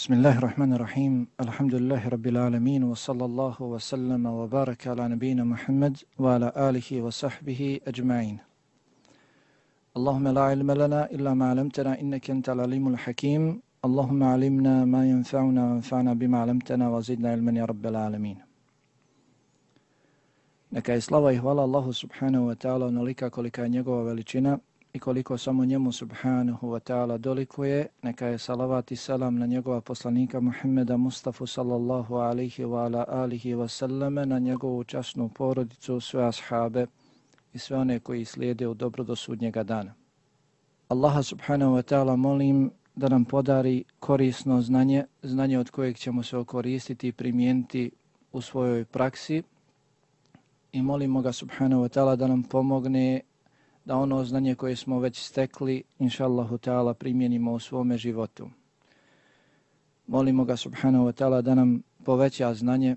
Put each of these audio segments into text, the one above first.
بسم الله الرحمن الرحيم الحمد لله رب العالمين وصلى الله وسلم وبارك على نبينا محمد وعلى آله وصحبه أجمعين اللهم لا علم لنا إلا ما علمتنا إنك أنت العليم الحكيم اللهم علمنا ما ينفعنا وانفعنا بما علمتنا وزدنا علما يا رب العالمين Neka je slava i hvala Allahu subhanahu wa ta'ala onolika kolika je njegova veličina i koliko samo njemu subhanahu wa ta'ala dolikuje, neka je salavat i salam na njegova poslanika Muhammeda Mustafa sallallahu alihi wa ala alihi wa sallame, na njegovu časnu porodicu, sve ashabe i sve one koji slijede u dobro do sudnjega dana. Allaha subhanahu wa ta'ala molim da nam podari korisno znanje, znanje od kojeg ćemo se okoristiti i primijeniti u svojoj praksi i molimo ga subhanahu wa ta'ala da nam pomogne da ono znanje koje smo već stekli, inšallahu ta'ala, primjenimo u svome životu. Molimo ga subhanahu wa ta'ala da nam poveća znanje,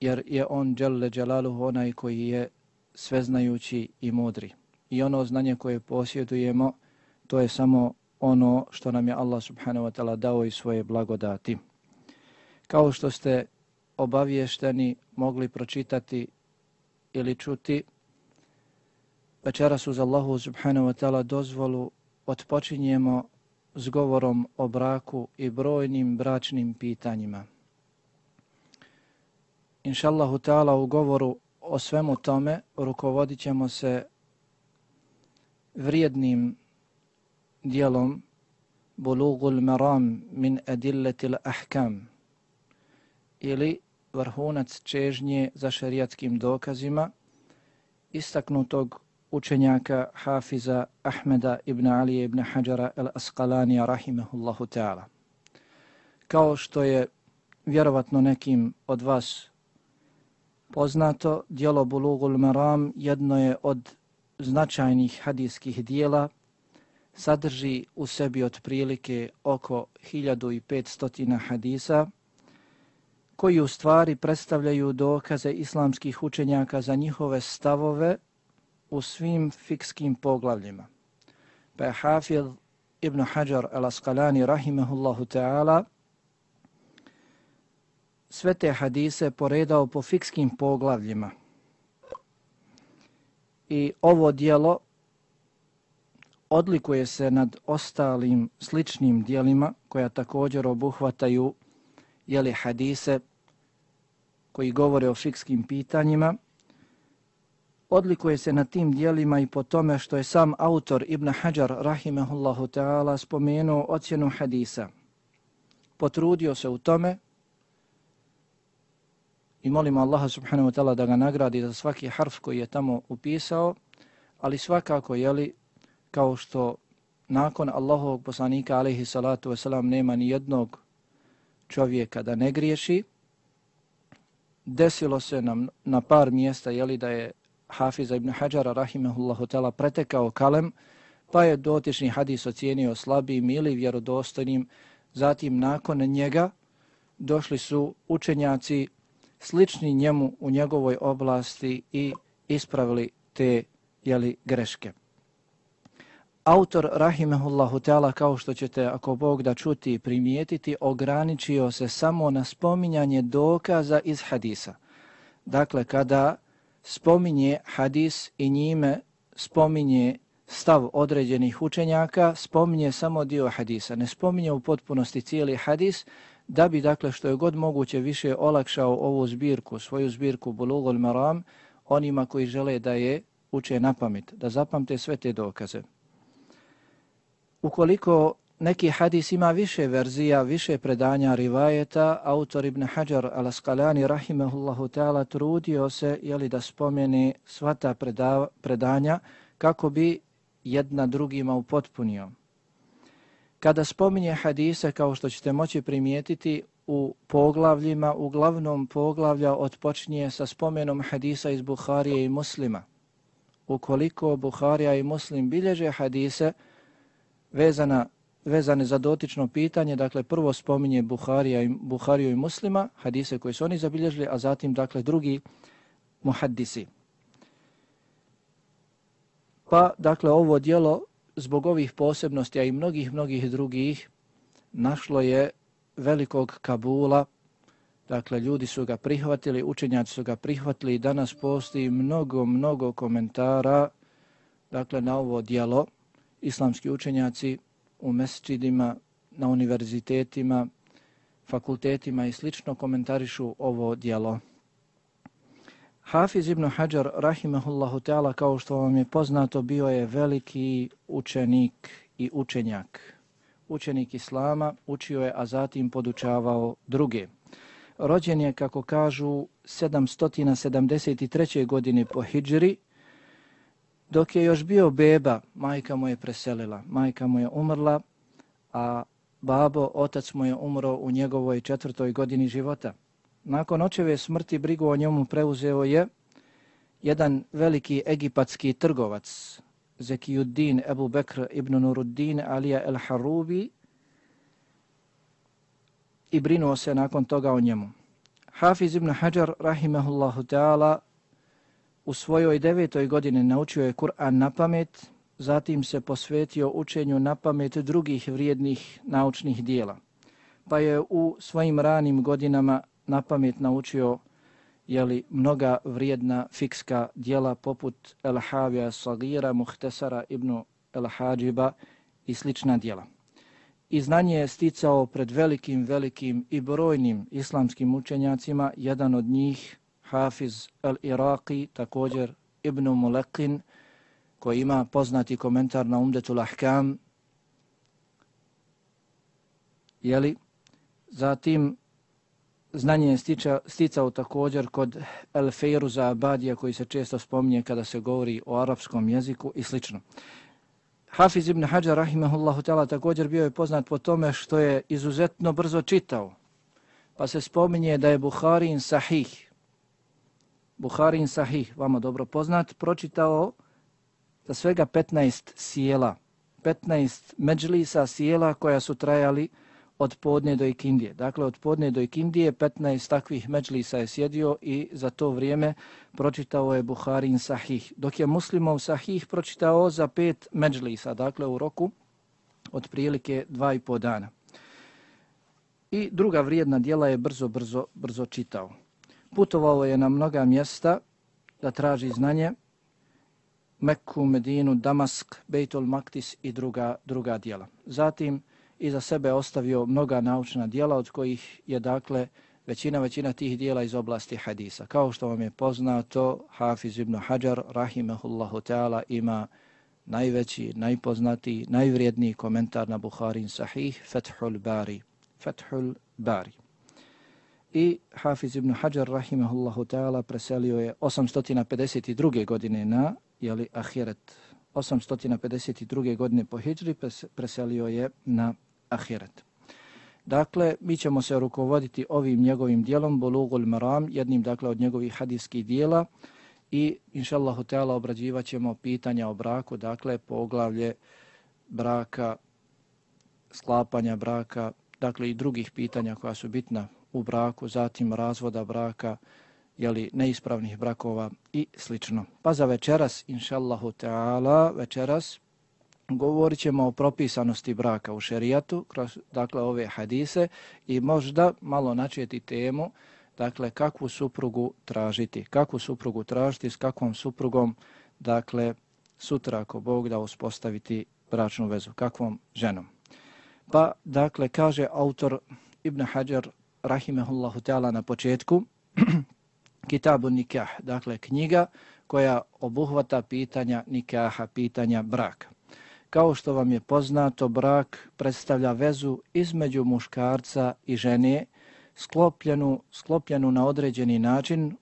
jer je on, Đelle Đelaluhu, onaj koji je sveznajući i mudri. I ono znanje koje posjedujemo, to je samo ono što nam je Allah subhanahu wa ta'ala dao i svoje blagodati. Kao što ste obaviješteni mogli pročitati ili čuti večeras uz Allahu subhanahu wa ta'ala dozvolu otpočinjemo s govorom o braku i brojnim bračnim pitanjima. Inšallahu ta'ala u govoru o svemu tome rukovodit ćemo se vrijednim dijelom Bulugul Maram min Adillatil Ahkam ili vrhunac čežnje za šerijatskim dokazima istaknutog učenjaka Hafiza Ahmeda ibn Ali ibn Hajara el-Asqalanija rahimehullahu ta'ala. Kao što je vjerovatno nekim od vas poznato, dijelo Bulugul Maram jedno je od značajnih hadijskih dijela, sadrži u sebi otprilike oko 1500 hadisa, koji u stvari predstavljaju dokaze islamskih učenjaka za njihove stavove u svim fikskim poglavljima. Pa je Hafid ibn Hajar al-Asqalani rahimahullahu ta'ala sve te hadise poredao po fikskim poglavljima. I ovo dijelo odlikuje se nad ostalim sličnim dijelima koja također obuhvataju jeli hadise koji govore o fikskim pitanjima, odlikuje se na tim dijelima i po tome što je sam autor Ibn Hajar rahimehullahu ta'ala spomenuo ocjenu hadisa. Potrudio se u tome i molimo Allaha subhanahu wa ta'ala da ga nagradi za svaki harf koji je tamo upisao, ali svakako je li kao što nakon Allahovog poslanika alaihi salatu wasalam nema ni jednog čovjeka da ne griješi, desilo se nam na par mjesta jeli da je Hafiza ibn Hajara rahimehullahu ta'ala pretekao kalem, pa je dotični hadis ocijenio slabim ili vjerodostojnim. Zatim nakon njega došli su učenjaci slični njemu u njegovoj oblasti i ispravili te jeli, greške. Autor Rahimehullahu Teala, kao što ćete ako Bog da čuti i primijetiti, ograničio se samo na spominjanje dokaza iz hadisa. Dakle, kada spominje hadis i njime spominje stav određenih učenjaka, spominje samo dio hadisa. Ne spominje u potpunosti cijeli hadis, da bi, dakle, što je god moguće više olakšao ovu zbirku, svoju zbirku Bulugul Maram, onima koji žele da je uče na pamet, da zapamte sve te dokaze ukoliko neki hadis ima više verzija, više predanja rivajeta, autor Ibn Hajar al-Asqalani rahimahullahu ta'ala trudio se jeli, da spomeni sva ta predanja kako bi jedna drugima upotpunio. Kada spominje hadise, kao što ćete moći primijetiti, u poglavljima, u glavnom poglavlja otpočinje sa spomenom hadisa iz Buharije i Muslima. Ukoliko Buharija i Muslim bilježe hadise, vezana, vezane za dotično pitanje, dakle prvo spominje Buharija i, Buhariju i muslima, hadise koje su oni zabilježili, a zatim dakle drugi muhaddisi. Pa dakle ovo dijelo zbog ovih posebnosti, a i mnogih, mnogih drugih, našlo je velikog Kabula, dakle ljudi su ga prihvatili, učenjaci su ga prihvatili i danas postoji mnogo, mnogo komentara dakle na ovo dijelo. Islamski učenjaci u mesečidima, na univerzitetima, fakultetima i slično komentarišu ovo dijelo. Hafiz ibn Hajar, rahimahullahu ta'ala, kao što vam je poznato, bio je veliki učenik i učenjak. Učenik Islama, učio je, a zatim podučavao druge. Rođen je, kako kažu, 773. godine po Hidžri, dok je još bio beba, majka mu je preselila, majka mu je umrla, a babo, otac mu je umro u njegovoj četvrtoj godini života. Nakon očeve smrti brigu o njemu preuzeo je jedan veliki egipatski trgovac, Zekijuddin Ebu Bekr ibn Nuruddin Alija el Harubi i brinuo se nakon toga o njemu. Hafiz ibn Hajar, rahimahullahu ta'ala, u svojoj devetoj godini naučio je Kur'an na pamet, zatim se posvetio učenju na pamet drugih vrijednih naučnih dijela. Pa je u svojim ranim godinama na pamet naučio jeli, mnoga vrijedna fikska dijela poput El-Havija Sagira, Muhtesara ibn El-Hađiba i slična dijela. I znanje je sticao pred velikim, velikim i brojnim islamskim učenjacima, jedan od njih, Hafiz al-Iraqi, također Ibn Mulekin, koji ima poznati komentar na Umdetul Ahkam, jeli, zatim znanje je stiča, sticao također kod El Feiruza Abadija koji se često spominje kada se govori o arapskom jeziku i slično. Hafiz ibn Hajar rahimahullahu ta'ala također bio je poznat po tome što je izuzetno brzo čitao. Pa se spominje da je Buharin sahih, Buharin sahih, vama dobro poznat, pročitao za svega 15 sjela, 15 međlisa sjela koja su trajali od podne do ikindije. Dakle, od podne do ikindije 15 takvih međlisa je sjedio i za to vrijeme pročitao je Buharin sahih. Dok je muslimov sahih pročitao za pet međlisa, dakle u roku od prilike dva i po dana. I druga vrijedna dijela je brzo, brzo, brzo čitao. Putovao je na mnoga mjesta da traži znanje, Mekku, Medinu, Damask, Bejtul Maktis i druga, druga dijela. Zatim, iza sebe ostavio mnoga naučna dijela od kojih je dakle većina većina tih dijela iz oblasti hadisa. Kao što vam je poznato, Hafiz ibn Hajar rahimehullahu ta'ala ima najveći, najpoznatiji, najvrijedniji komentar na Buharin sahih Fethul Bari. Fethul Bari. I Hafiz ibn Hajar rahimehullahu ta'ala preselio je 852. godine na jeli, Ahiret. 852. godine po Hidžri preselio je na ahiret. Dakle, mi ćemo se rukovoditi ovim njegovim dijelom, Bulugul Maram, jednim dakle od njegovih hadijskih dijela i inša Allahu Teala obrađivat ćemo pitanja o braku, dakle poglavlje braka, sklapanja braka, dakle i drugih pitanja koja su bitna u braku, zatim razvoda braka, jeli, neispravnih brakova i slično. Pa za večeras, inšallahu ta'ala, večeras govorit ćemo o propisanosti braka u šerijatu, kroz dakle, ove hadise i možda malo načeti temu, dakle, kakvu suprugu tražiti, kakvu suprugu tražiti, s kakvom suprugom, dakle, sutra ako Bog da uspostaviti bračnu vezu, kakvom ženom. Pa, dakle, kaže autor Ibn Hajar, rahimehullahu ta'ala, na početku, Kitabu Nikah, dakle, knjiga koja obuhvata pitanja nikaha, pitanja braka. Kao što vam je poznato, brak predstavlja vezu između muškarca i žene, sklopljenu, sklopljenu na određeni način,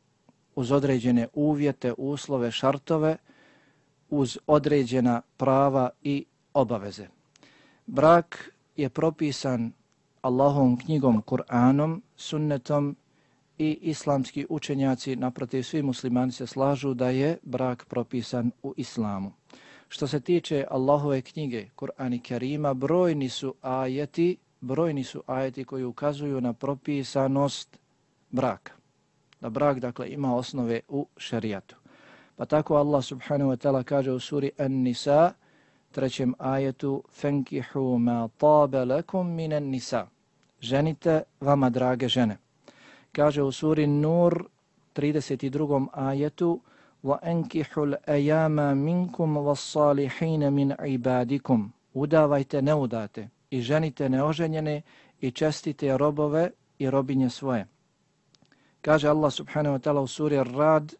uz određene uvjete, uslove, šartove, uz određena prava i obaveze. Brak je propisan Allahovom knjigom, Kur'anom, sunnetom i islamski učenjaci, naprotiv svi muslimani se slažu da je brak propisan u islamu. Što se tiče Allahove knjige, Kur'an i Kerima, brojni su ajeti, brojni su ajeti koji ukazuju na propisanost braka. Da brak, dakle, ima osnove u šarijatu. Pa tako Allah subhanahu wa ta'ala kaže u suri An-Nisa, trećem ajetu فَنْكِحُوا مَا طَابَ لَكُمْ مِنَ النِّسَا Ženite vama, drage žene. Kaže u suri Nur, 32. ajetu وَأَنْكِحُوا الْأَيَامَ مِنْكُمْ وَالصَّالِحِينَ مِنْ عِبَادِكُمْ Udavajte neudate i ženite neoženjene i čestite robove i robinje svoje. Kaže Allah subhanahu wa ta'ala u suri Rad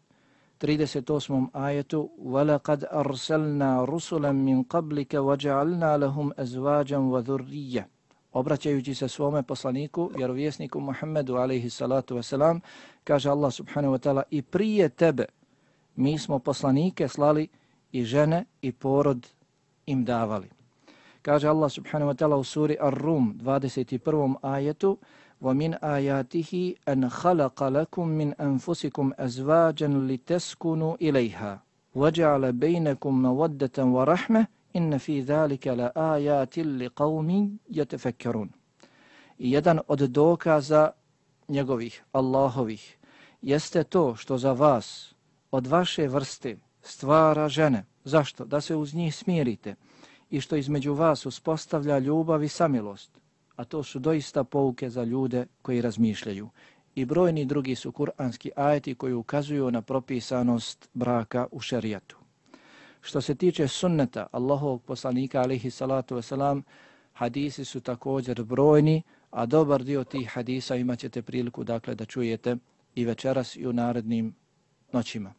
38. ajetu وَلَقَدْ أَرْسَلْنَا رُسُلًا مِنْ قَبْلِكَ وَجَعَلْنَا لَهُمْ أَزْوَاجًا وَذُرِّيَّ Obraćajući se svome poslaniku, vjerovjesniku Muhammedu alaihi salatu wasalam, kaže Allah subhanahu wa ta'ala i prije tebe mi smo poslanike slali i žene i porod im davali. Kaže Allah subhanahu wa ta'ala u suri Ar-Rum 21. ajetu وَمِنْ آيَاتِهِ أَنْ خَلَقَ لَكُمْ مِنْ أَنفُسِكُمْ أَزْوَاجًا لِتَسْكُنُوا إِلَيْهَا وَجَعَلَ بَيْنَكُمْ مَوَدَّةً وَرَحْمَةً إِنَّ فِي ذَلِكَ لَآيَاتٍ لِقَوْمٍ يَتَفَكَّرُونَ I jedan od dokaza njegovih, Allahovih, jeste to što za vas od vaše vrste stvara žene. Zašto? Da se uz njih smirite i što između vas uspostavlja ljubav i samilost. A to su doista pouke za ljude koji razmišljaju. I brojni drugi su kuranski ajeti koji ukazuju na propisanost braka u šerijatu. Što se tiče sunneta Allahovog poslanika alihi salatu wasalam, hadisi su također brojni, a dobar dio tih hadisa imat ćete priliku dakle da čujete i večeras i u narednim noćima.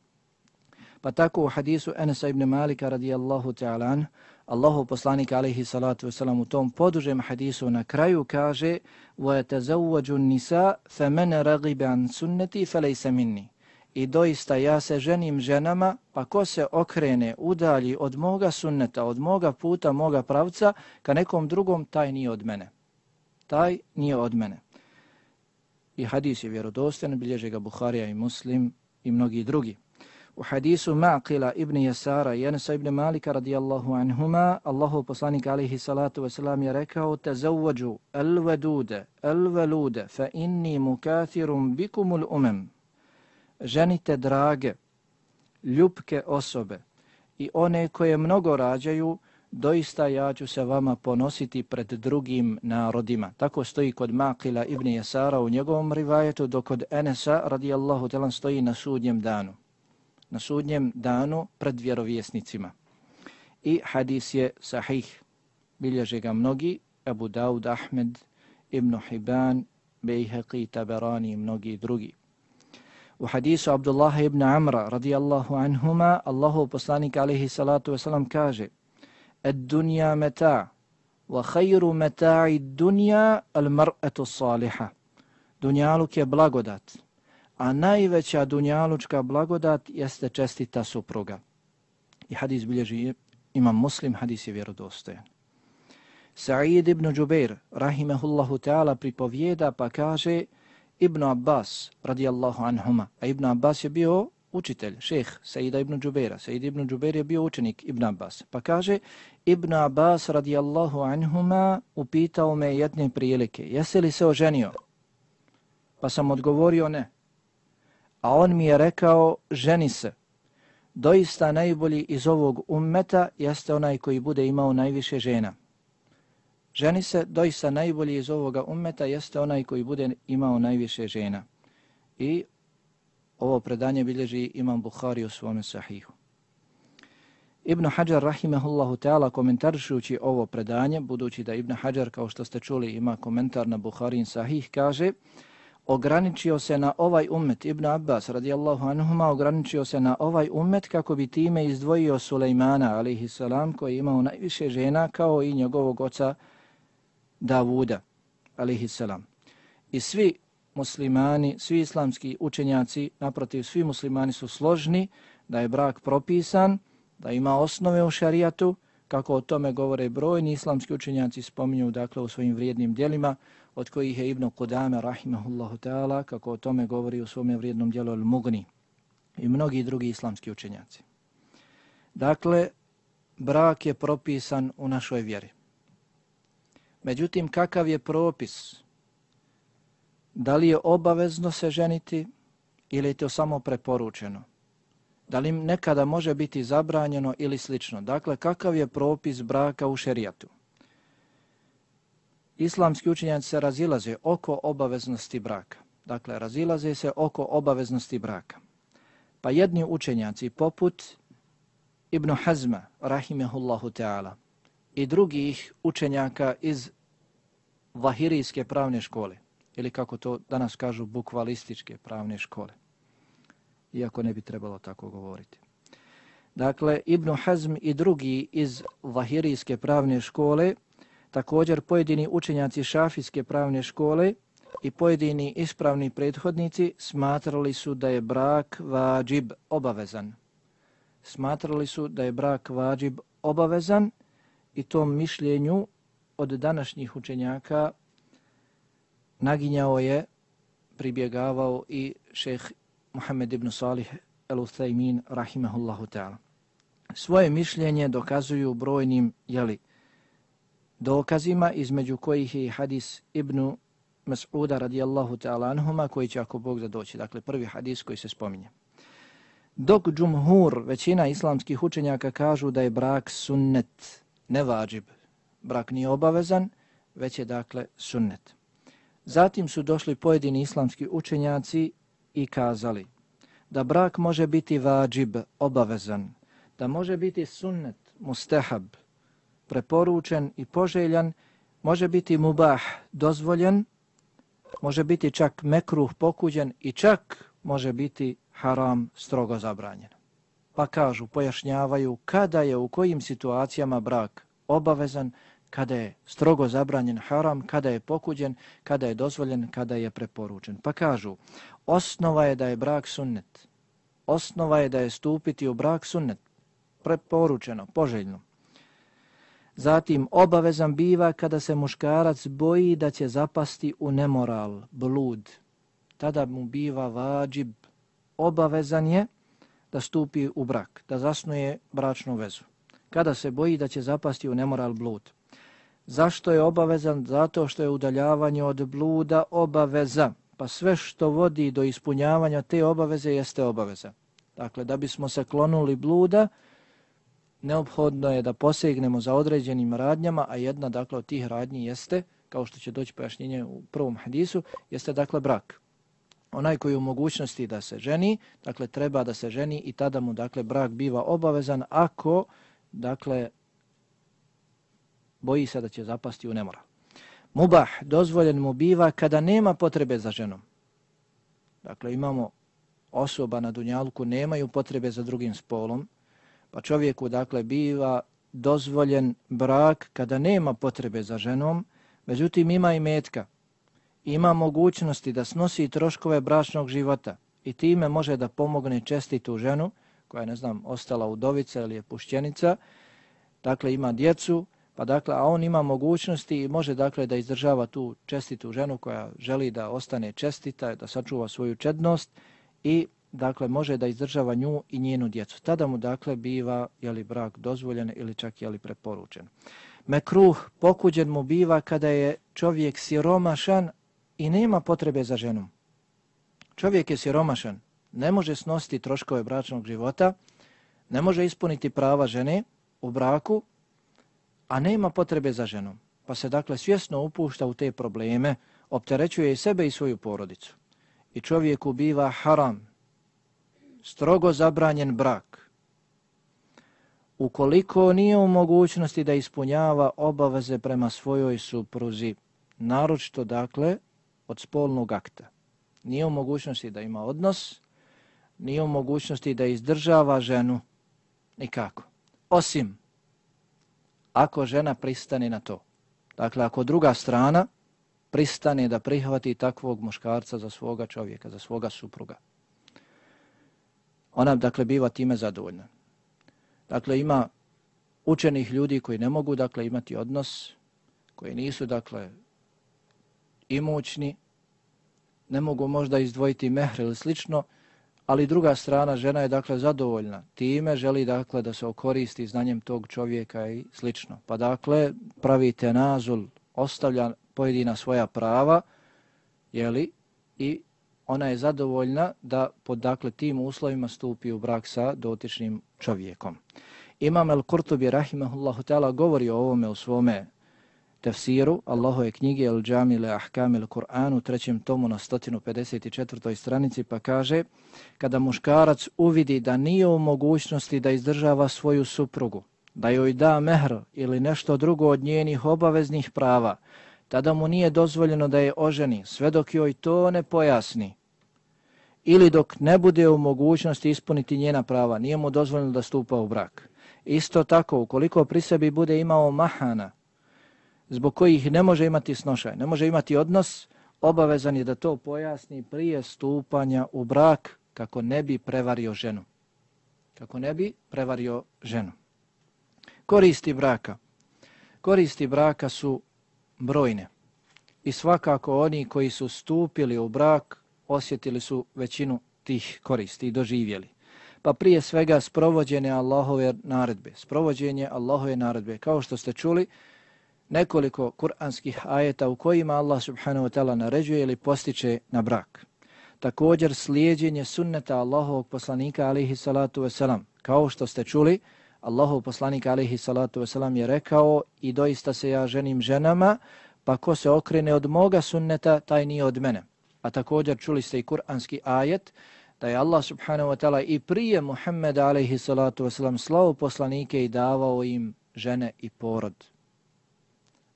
Pa tako u hadisu Enesa ibn Malika radijallahu ta'ala Allahu poslanik alaihi salatu wasalam u tom podužem hadisu na kraju kaže وَيَتَزَوَّجُ النِّسَا فَمَنَ رَغِبَ عَنْ سُنَّتِ فَلَيْسَ مِنِّي I doista ja se ženim ženama, pa ko se okrene, udalji od moga sunneta, od moga puta, moga pravca, ka nekom drugom, taj nije od mene. Taj nije od mene. I hadis je vjerodosten, bilježe ga Buharija i Muslim i mnogi drugi. U hadisu Maqila ibn Jasara i Anasa ibn Malika radijallahu anhuma, Allahu poslanik alihi salatu wasalam je rekao Tazawvađu al-wadude, al-walude, fa inni mukathirum bikumul umem. Ženite drage, ljubke osobe i one koje mnogo rađaju, doista ja ću se vama ponositi pred drugim narodima. Tako stoji kod Maqila ibn Jasara u njegovom rivajetu, dok kod Enesa radijallahu talan stoji na sudnjem danu na sudnjem danu pred vjerovjesnicima. I hadis je sahih, bilježe ga mnogi, Abu Daud, Ahmed, Ibn Hibban, Bejheqi, Taberani i mnogi drugi. U hadisu Abdullah ibn Amra radijallahu anhuma, Allahu poslanik alaihi salatu wasalam kaže Ad dunja meta, wa khayru meta'i dunja al mar'atu saliha. Dunjaluk je blagodat, a najveća dunjalučka blagodat jeste čestita supruga. I hadis bilježi imam muslim, hadis je vjerodostojan. Sa'id ibn Đubeir, rahimehullahu ta'ala, pripovijeda pa kaže Ibn Abbas, radijallahu anhuma, a Ibn Abbas je bio učitelj, šeh Sa'ida ibn Đubeira. Sa'id ibn Đubeir je bio učenik Ibn Abbas. Pa kaže, Ibn Abbas, radijallahu anhuma, upitao me jedne prilike, jesi li se oženio? Pa sam odgovorio ne a on mi je rekao, ženi se. Doista najbolji iz ovog ummeta jeste onaj koji bude imao najviše žena. Ženi se, doista najbolji iz ovoga ummeta jeste onaj koji bude imao najviše žena. I ovo predanje bilježi Imam Bukhari u svome sahihu. Ibn Hajar rahimehullahu ta'ala komentaršujući ovo predanje, budući da Ibn Hajar, kao što ste čuli, ima komentar na Bukharin sahih, kaže ograničio se na ovaj ummet, Ibn Abbas radijallahu anhuma ograničio se na ovaj ummet kako bi time izdvojio Sulejmana alaihi salam koji je imao najviše žena kao i njegovog oca Davuda alaihi salam. I svi muslimani, svi islamski učenjaci, naprotiv svi muslimani su složni da je brak propisan, da ima osnove u šarijatu, kako o tome govore brojni islamski učenjaci spominju dakle u svojim vrijednim dijelima, od kojih je Ibn Qudame, rahimahullahu ta'ala, kako o tome govori u svom vrijednom dijelu Al-Mugni i mnogi drugi islamski učenjaci. Dakle, brak je propisan u našoj vjeri. Međutim, kakav je propis? Da li je obavezno se ženiti ili je to samo preporučeno? Da li nekada može biti zabranjeno ili slično? Dakle, kakav je propis braka u šerijatu? Islamski učenjaci se razilaze oko obaveznosti braka. Dakle, razilaze se oko obaveznosti braka. Pa jedni učenjaci poput Ibn Hazma, rahimehullahu ta'ala, i drugih učenjaka iz vahirijske pravne škole, ili kako to danas kažu, bukvalističke pravne škole, iako ne bi trebalo tako govoriti. Dakle, Ibn Hazm i drugi iz vahirijske pravne škole, također pojedini učenjaci šafijske pravne škole i pojedini ispravni prethodnici smatrali su da je brak vađib obavezan. Smatrali su da je brak vađib obavezan i tom mišljenju od današnjih učenjaka naginjao je, pribjegavao i šeh Muhammed ibn Salih al-Uthaymin rahimahullahu ta'ala. Svoje mišljenje dokazuju brojnim jeli, dokazima između kojih je hadis ibn Mas'uda radijallahu ta'ala anhuma koji će ako Bog da doći. Dakle, prvi hadis koji se spominje. Dok džumhur, većina islamskih učenjaka kažu da je brak sunnet, ne vađib. Brak nije obavezan, već je dakle sunnet. Zatim su došli pojedini islamski učenjaci i kazali da brak može biti vađib, obavezan, da može biti sunnet, mustehab, preporučen i poželjan, može biti mubah, dozvoljen, može biti čak mekruh, pokuđen i čak može biti haram, strogo zabranjen. Pa kažu, pojašnjavaju kada je u kojim situacijama brak obavezan, kada je strogo zabranjen haram, kada je pokuđen, kada je dozvoljen, kada je preporučen. Pa kažu, osnova je da je brak sunnet. Osnova je da je stupiti u brak sunnet. Preporučeno, poželjno. Zatim, obavezan biva kada se muškarac boji da će zapasti u nemoral, blud. Tada mu biva vađib. Obavezan je da stupi u brak, da zasnuje bračnu vezu. Kada se boji da će zapasti u nemoral, blud. Zašto je obavezan? Zato što je udaljavanje od bluda obaveza. Pa sve što vodi do ispunjavanja te obaveze jeste obaveza. Dakle, da bismo se klonuli bluda, neophodno je da posegnemo za određenim radnjama, a jedna dakle od tih radnji jeste, kao što će doći pojašnjenje u prvom hadisu, jeste dakle brak. Onaj koji u mogućnosti da se ženi, dakle treba da se ženi i tada mu dakle brak biva obavezan ako dakle boji se da će zapasti u nemoral. Mubah dozvoljen mu biva kada nema potrebe za ženom. Dakle imamo osoba na dunjalku nemaju potrebe za drugim spolom, Pa čovjeku dakle biva dozvoljen brak kada nema potrebe za ženom, međutim ima i metka. Ima mogućnosti da snosi troškove bračnog života i time može da pomogne čestitu ženu koja je, ne znam, ostala udovica ili je pušćenica, dakle ima djecu, pa dakle, a on ima mogućnosti i može dakle da izdržava tu čestitu ženu koja želi da ostane čestita, da sačuva svoju čednost i dakle, može da izdržava nju i njenu djecu. Tada mu, dakle, biva je li brak dozvoljen ili čak je li preporučen. Mekruh pokuđen mu biva kada je čovjek siromašan i nema potrebe za ženom. Čovjek je siromašan, ne može snositi troškove bračnog života, ne može ispuniti prava žene u braku, a nema potrebe za ženom. Pa se, dakle, svjesno upušta u te probleme, opterećuje i sebe i svoju porodicu. I čovjeku biva haram, strogo zabranjen brak, ukoliko nije u mogućnosti da ispunjava obaveze prema svojoj supruzi, naročito dakle od spolnog akta, nije u mogućnosti da ima odnos, nije u mogućnosti da izdržava ženu, nikako. Osim ako žena pristane na to. Dakle, ako druga strana pristane da prihvati takvog muškarca za svoga čovjeka, za svoga supruga ona dakle biva time zadovoljna. Dakle ima učenih ljudi koji ne mogu dakle imati odnos, koji nisu dakle imućni, ne mogu možda izdvojiti mehr ili slično, ali druga strana žena je dakle zadovoljna time, želi dakle da se okoristi znanjem tog čovjeka i slično. Pa dakle pravite nazul, ostavlja pojedina svoja prava, jeli, i ona je zadovoljna da pod dakle tim uslovima stupi u brak sa dotičnim čovjekom. Imam al-Qurtubi rahimahullahu ta'ala govori o ovome u svome tefsiru Allahove knjige El Džamile Ahkam il Kur'an u trećem tomu na 154. stranici pa kaže kada muškarac uvidi da nije u mogućnosti da izdržava svoju suprugu, da joj da mehr ili nešto drugo od njenih obaveznih prava, tada mu nije dozvoljeno da je oženi sve dok joj to ne pojasni ili dok ne bude u mogućnosti ispuniti njena prava, nije mu dozvoljeno da stupa u brak. Isto tako, ukoliko pri sebi bude imao mahana, zbog kojih ne može imati snošaj, ne može imati odnos, obavezan je da to pojasni prije stupanja u brak kako ne bi prevario ženu. Kako ne bi prevario ženu. Koristi braka. Koristi braka su brojne. I svakako oni koji su stupili u brak osjetili su većinu tih koristi i doživjeli. Pa prije svega sprovođenje Allahove naredbe. Sprovođenje Allahove naredbe. Kao što ste čuli, nekoliko kuranskih ajeta u kojima Allah subhanahu wa ta'ala naređuje ili postiče na brak. Također slijedjenje sunneta Allahovog poslanika alihi salatu wasalam. Kao što ste čuli, Allahov poslanik alihi salatu wasalam je rekao i doista se ja ženim ženama, pa ko se okrene od moga sunneta, taj nije od mene. A također čuli ste i kuranski ajet da je Allah subhanahu wa ta'ala i prije Muhammeda alaihi salatu wasalam slao poslanike i davao im žene i porod.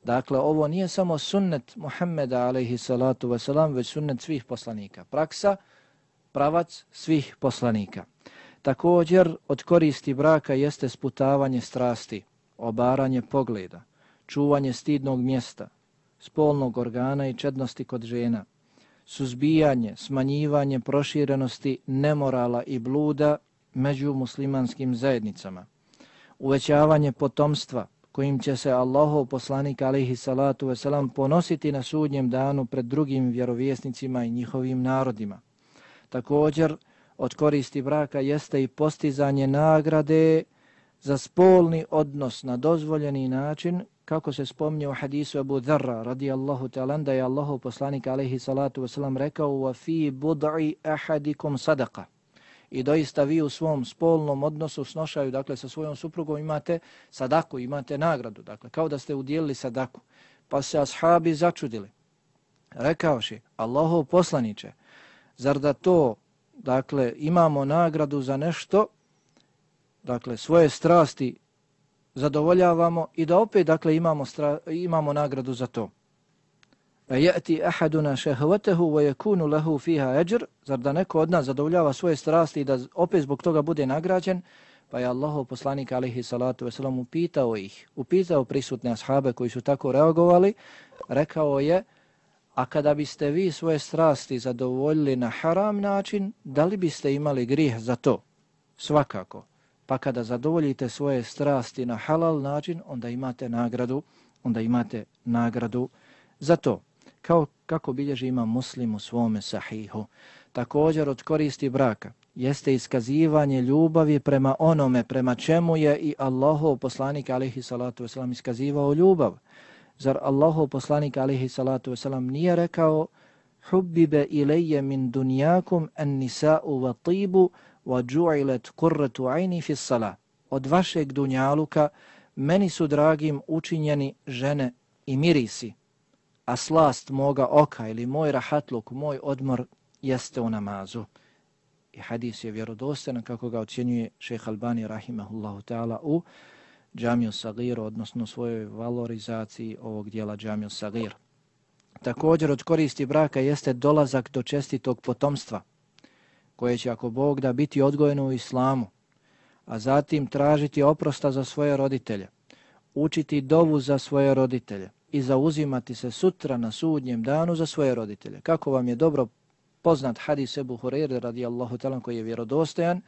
Dakle, ovo nije samo sunnet Muhammeda alaihi salatu wasalam, već sunnet svih poslanika. Praksa, pravac svih poslanika. Također, od koristi braka jeste sputavanje strasti, obaranje pogleda, čuvanje stidnog mjesta, spolnog organa i čednosti kod žena, suzbijanje, smanjivanje proširenosti nemorala i bluda među muslimanskim zajednicama, uvećavanje potomstva, kojim će se Allahov poslanik alihi salatu veselam ponositi na sudnjem danu pred drugim vjerovjesnicima i njihovim narodima. Također, od koristi braka jeste i postizanje nagrade za spolni odnos na dozvoljeni način, kako se spomnje u hadisu Abu Dharra radijallahu ta'ala, da je Allahu poslanik alejhi salatu veselam rekao wa fi bud'i ahadikum sadaqa i doista vi u svom spolnom odnosu snošaju, dakle sa svojom suprugom imate sadaku, imate nagradu, dakle kao da ste udijelili sadaku. Pa se ashabi začudili. Rekaoši, Allahov poslaniće, zar da to, dakle, imamo nagradu za nešto, dakle, svoje strasti zadovoljavamo i da opet, dakle, imamo, stra, imamo nagradu za to. E, Yati ahaduna shahwatahu wa yakunu lahu fiha ajr. Zar da neko od nas zadovoljava svoje strasti i da opet zbog toga bude nagrađen? Pa je Allahov poslanik alejhi salatu ve selam upitao ih upitao prisutne ashabe koji su tako reagovali. Rekao je a kada biste vi svoje strasti zadovoljili na haram način da li biste imali grijeh za to? Svakako pa kada zadovoljite svoje strasti na halal način onda imate nagradu onda imate nagradu za to kao kako bilježi ima muslim u svome sahihu. Također od koristi braka jeste iskazivanje ljubavi prema onome prema čemu je i Allahov poslanik alihi salatu wasalam iskazivao ljubav. Zar Allahov poslanik alihi salatu wasalam nije rekao hubbibe ilaje min dunjakum an nisa'u wa tibu wa قُرَّةُ عَيْنِ فِي fi salah. Od vašeg dunjaluka meni su dragim učinjeni žene i mirisi a slast moga oka ili moj rahatluk, moj odmor jeste u namazu. I hadis je vjerodostan kako ga ocjenjuje šeha Albani rahimahullahu ta'ala u džamiju Sagir, odnosno svojoj valorizaciji ovog dijela džamiju Sagir. Također od koristi braka jeste dolazak do čestitog potomstva, koje će ako Bog da biti odgojeno u islamu, a zatim tražiti oprosta za svoje roditelje, učiti dovu za svoje roditelje, i zauzimati se sutra na sudnjem danu za svoje roditelje. Kako vam je dobro poznat hadis Ebu Hureyre radijallahu talan koji je vjerodostojan,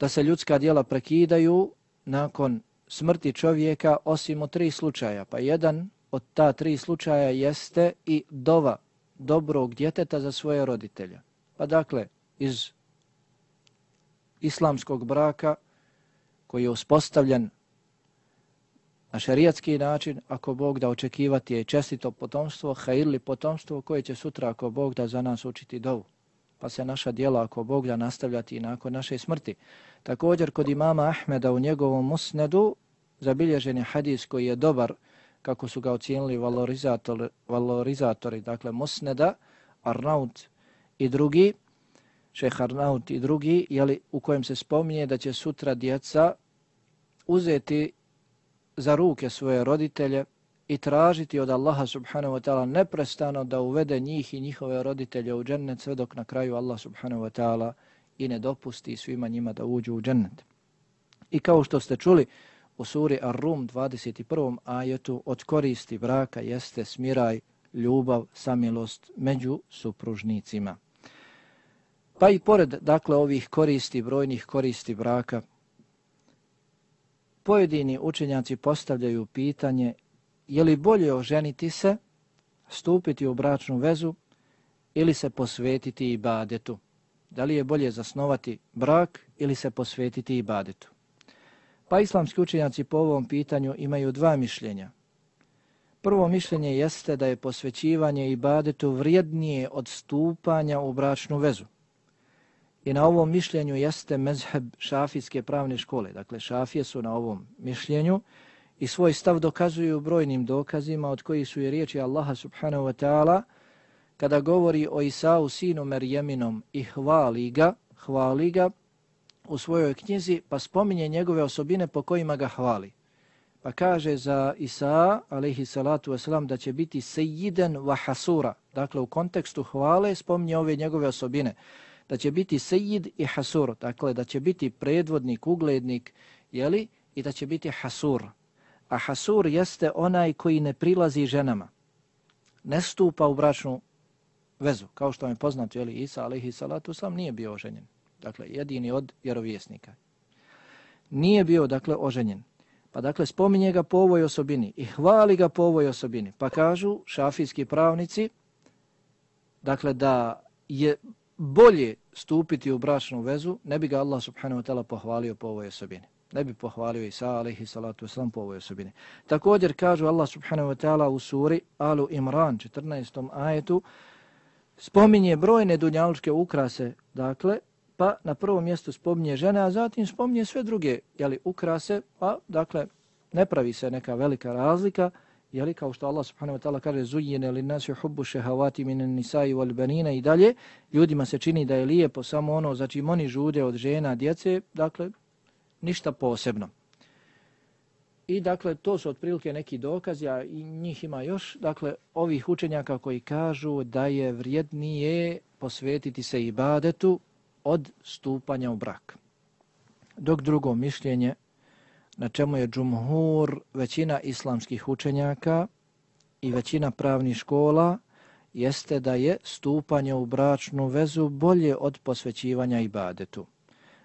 da se ljudska dijela prekidaju nakon smrti čovjeka osim u tri slučaja. Pa jedan od ta tri slučaja jeste i dova dobrog djeteta za svoje roditelje. Pa dakle, iz islamskog braka koji je uspostavljen na šarijatski način, ako Bog da očekivati je čestito potomstvo, hajirli potomstvo koje će sutra, ako Bog da za nas učiti dovu. Pa se naša dijela, ako Bog da nastavljati i nakon naše smrti. Također, kod imama Ahmeda u njegovom musnedu, zabilježen je hadis koji je dobar, kako su ga ocijenili valorizatori, valorizatori dakle musneda, Arnaut i drugi, šeh Arnaut i drugi, jeli, u kojem se spominje da će sutra djeca uzeti za ruke svoje roditelje i tražiti od Allaha subhanahu wa ta'ala neprestano da uvede njih i njihove roditelje u džennet sve dok na kraju Allah subhanahu wa ta'ala i ne dopusti svima njima da uđu u džennet. I kao što ste čuli u suri Ar-Rum 21. ajetu od koristi braka jeste smiraj, ljubav, samilost među supružnicima. Pa i pored dakle ovih koristi, brojnih koristi braka, pojedini učenjaci postavljaju pitanje je li bolje oženiti se, stupiti u bračnu vezu ili se posvetiti ibadetu. Da li je bolje zasnovati brak ili se posvetiti ibadetu? Pa islamski učenjaci po ovom pitanju imaju dva mišljenja. Prvo mišljenje jeste da je posvećivanje ibadetu vrijednije od stupanja u bračnu vezu. I na ovom mišljenju jeste mezheb šafijske pravne škole. Dakle, šafije su na ovom mišljenju i svoj stav dokazuju brojnim dokazima od kojih su i riječi Allaha subhanahu wa ta'ala kada govori o Isau sinu Merjeminom i hvali ga, hvali ga u svojoj knjizi pa spominje njegove osobine po kojima ga hvali. Pa kaže za Isa, alaihi salatu wasalam, da će biti sejiden wa hasura. Dakle, u kontekstu hvale spominje ove njegove osobine da će biti sejid i hasur, dakle da će biti predvodnik, uglednik, jeli, i da će biti hasur. A hasur jeste onaj koji ne prilazi ženama, ne stupa u bračnu vezu, kao što vam je poznato, jeli, Isa, alaihi salatu, sam nije bio oženjen. Dakle, jedini od vjerovjesnika. Nije bio, dakle, oženjen. Pa dakle, spominje ga po ovoj osobini i hvali ga po ovoj osobini. Pa kažu šafijski pravnici, dakle, da je bolje stupiti u bračnu vezu, ne bi ga Allah subhanahu wa ta'ala pohvalio po ovoj osobini. Ne bi pohvalio Isa alaihi salatu wasalam po ovoj osobini. Također kažu Allah subhanahu wa ta'ala u suri Alu Imran 14. ajetu spominje brojne dunjalučke ukrase, dakle, pa na prvom mjestu spominje žene, a zatim spominje sve druge jeli, ukrase, pa dakle, ne pravi se neka velika razlika, jeli kao što Allah subhanahu wa ta'ala kaže zujjene li nasi hubbu šehavati min nisai wal banina i dalje ljudima se čini da je lijepo samo ono za čim oni žude od žena djece dakle ništa posebno. I dakle to su otprilike neki dokazi a i njih ima još dakle ovih učenjaka koji kažu da je vrijednije posvetiti se ibadetu od stupanja u brak. Dok drugo mišljenje na čemu je džumhur, većina islamskih učenjaka i većina pravnih škola, jeste da je stupanje u bračnu vezu bolje od posvećivanja ibadetu.